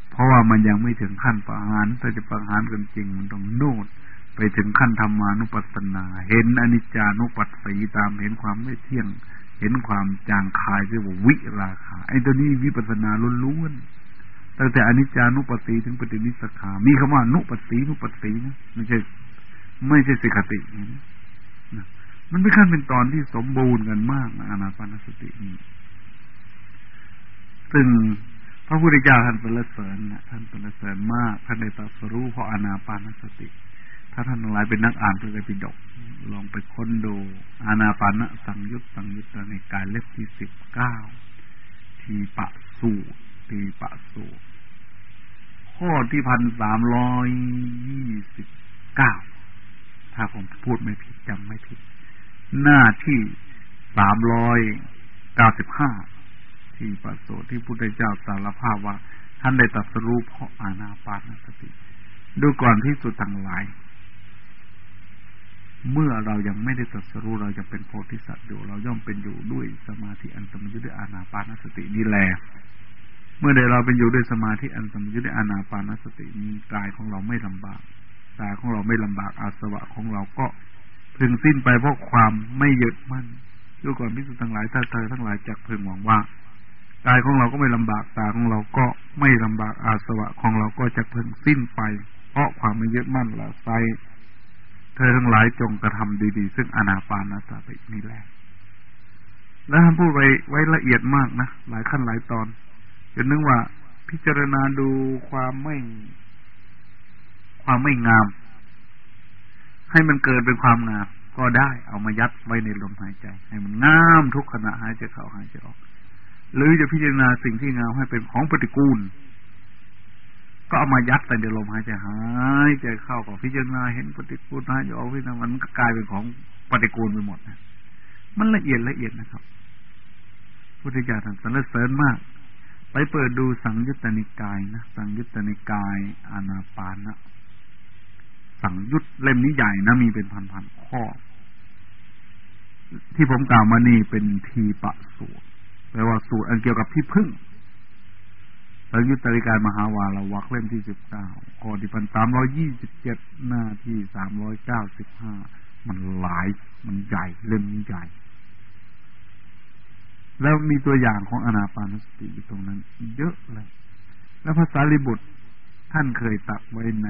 เพราะว่ามันยังไม่ถึงขั้นประหารถ้าจะประหารกันจริงมันต้องโน่น ไปถึงขั้นธรรมานุปัสสนา เห็นอนิจจานุปัสสีตามเห็นความไม่เที่ยง เห็นความจางคายเรียกว่าวิราคาไอ้ตัวนี้วิปัสสนาล้วนๆตั้งแต่อนิจจานุปัสสีถึงปฏินิสขา มีคำว่านุปัสสีนุปัสสีนะไม่ใช่ ไม่ใช่สิกตินะมันไม่ขั้นเป็นตอนที่สมบูรณ์กันมากนะอนาปานสตินี่ซึ่งพระพุทธเจ้าท่านเป็นละเสริญนะท่านเป็นละเสริญมากท่านได้ตรัสรู้เพราะอนาปานสติ ถ้าท่านหลายเป็นนักอ่านพระไตรปิฎกลองไปค้นดูอานาปานะสังยุตสังยุตในการเล็บที่สิบเก้าทีปะสูทีปะสูข้อที่พันสามร้อยยี่สิบเก้าถ้าผมพูดไม่ผิดจำไม่ผิด หน้าที่สามร้อยเก้าสิบห้าที่ปะโสที่พุทธเจ้าสารภาพว่า ท่านได้ตรัสรู้เพราะอานาปานสติ ดูก่อนที่สุดทั้งหลาย เมื่อเรายังไม่ได้ตรัสรู้เราจะเป็นโพธิสัตว์อยู่ เราย่อมเป็นอยู่ด้วยสมาธิอันสมยุทธ์ด้วยอานาปานสตินี่แหละเมื่อใดเราเป็นอยู่ด้วยสมาธิอันสมยุทธ์ด้วยอานาปานสติมีกายของเราไม่ลำบากตาของเราไม่ลำบากอาสวะของเราก็พึงสิ้นไปเพราะความไม่ยึดมั่นดูก่อนพิสุทั้งหลายถ้าเธอทั้งหลายจักพึงหวังว่ากายของเราก็ไม่ลำบากตาของเราก็ไม่ลำบากอาสวะของเราก็จะพึงสิ้นไป เพราะความไม่ยึดมั่นละไซ ธอทั้งหลายจงกระทำดี ๆ ซึ่งอนาปานสตินี่แหละ แล้วท่านพูดไว้ไว้ละเอียดมากนะ หลายขั้นหลายตอนจนนึกว่าพิจารณาดูความไม่ ความไม่งาม ให้มันเกิดเป็นความงาม ก็ได้ เอามายัดไว้ในลมหายใจ ให้มันงามทุกขณะหายใจเข้าหายใจออก หรือจะพิจารณาสิ่งที่งามให้เป็นของปฏิกูล ก็เอามายัดใส่ในลมหายใจหายใจเข้าก็พิจารณาเห็นปฏิกูลหายใจออกพิจารณามันก็กลายเป็นของปฏิกูลไปหมดนะมันละเอียดละเอียดนะครับ พุทธิจารท่านสรรเสริญมาก ไปเปิดดูสังยุตตนิกายนะสังยุตตนิกายอานาปานะสังยุตเล่มนี้ใหญ่นะมีเป็นพันๆข้อ ที่ผมกล่าวมานี่เป็นทีปะสูตรแปลว่าสูตรอันเกี่ยวกับที่พึ่ง สังยุตตริการมหาวาลวักเล่มที่สิบเก้าข้อที่พันสามร้อยี่สิบเจ็ดหน้าที่สามร้อยเก้าสิบห้ามันหลายมันใหญ่เล่มใหญ่ แล้วมีตัวอย่างของอนาปานสติอยู่ตรงนั้น เยอะเลย แล้วภาษาลิบุตรท่านเคยตักไว้ใน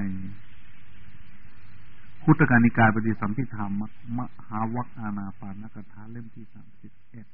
คุตการนิกายปฏิสัมพิธามมหาวัคอานาปานกถาเล่มที่สามสิบเอ็ด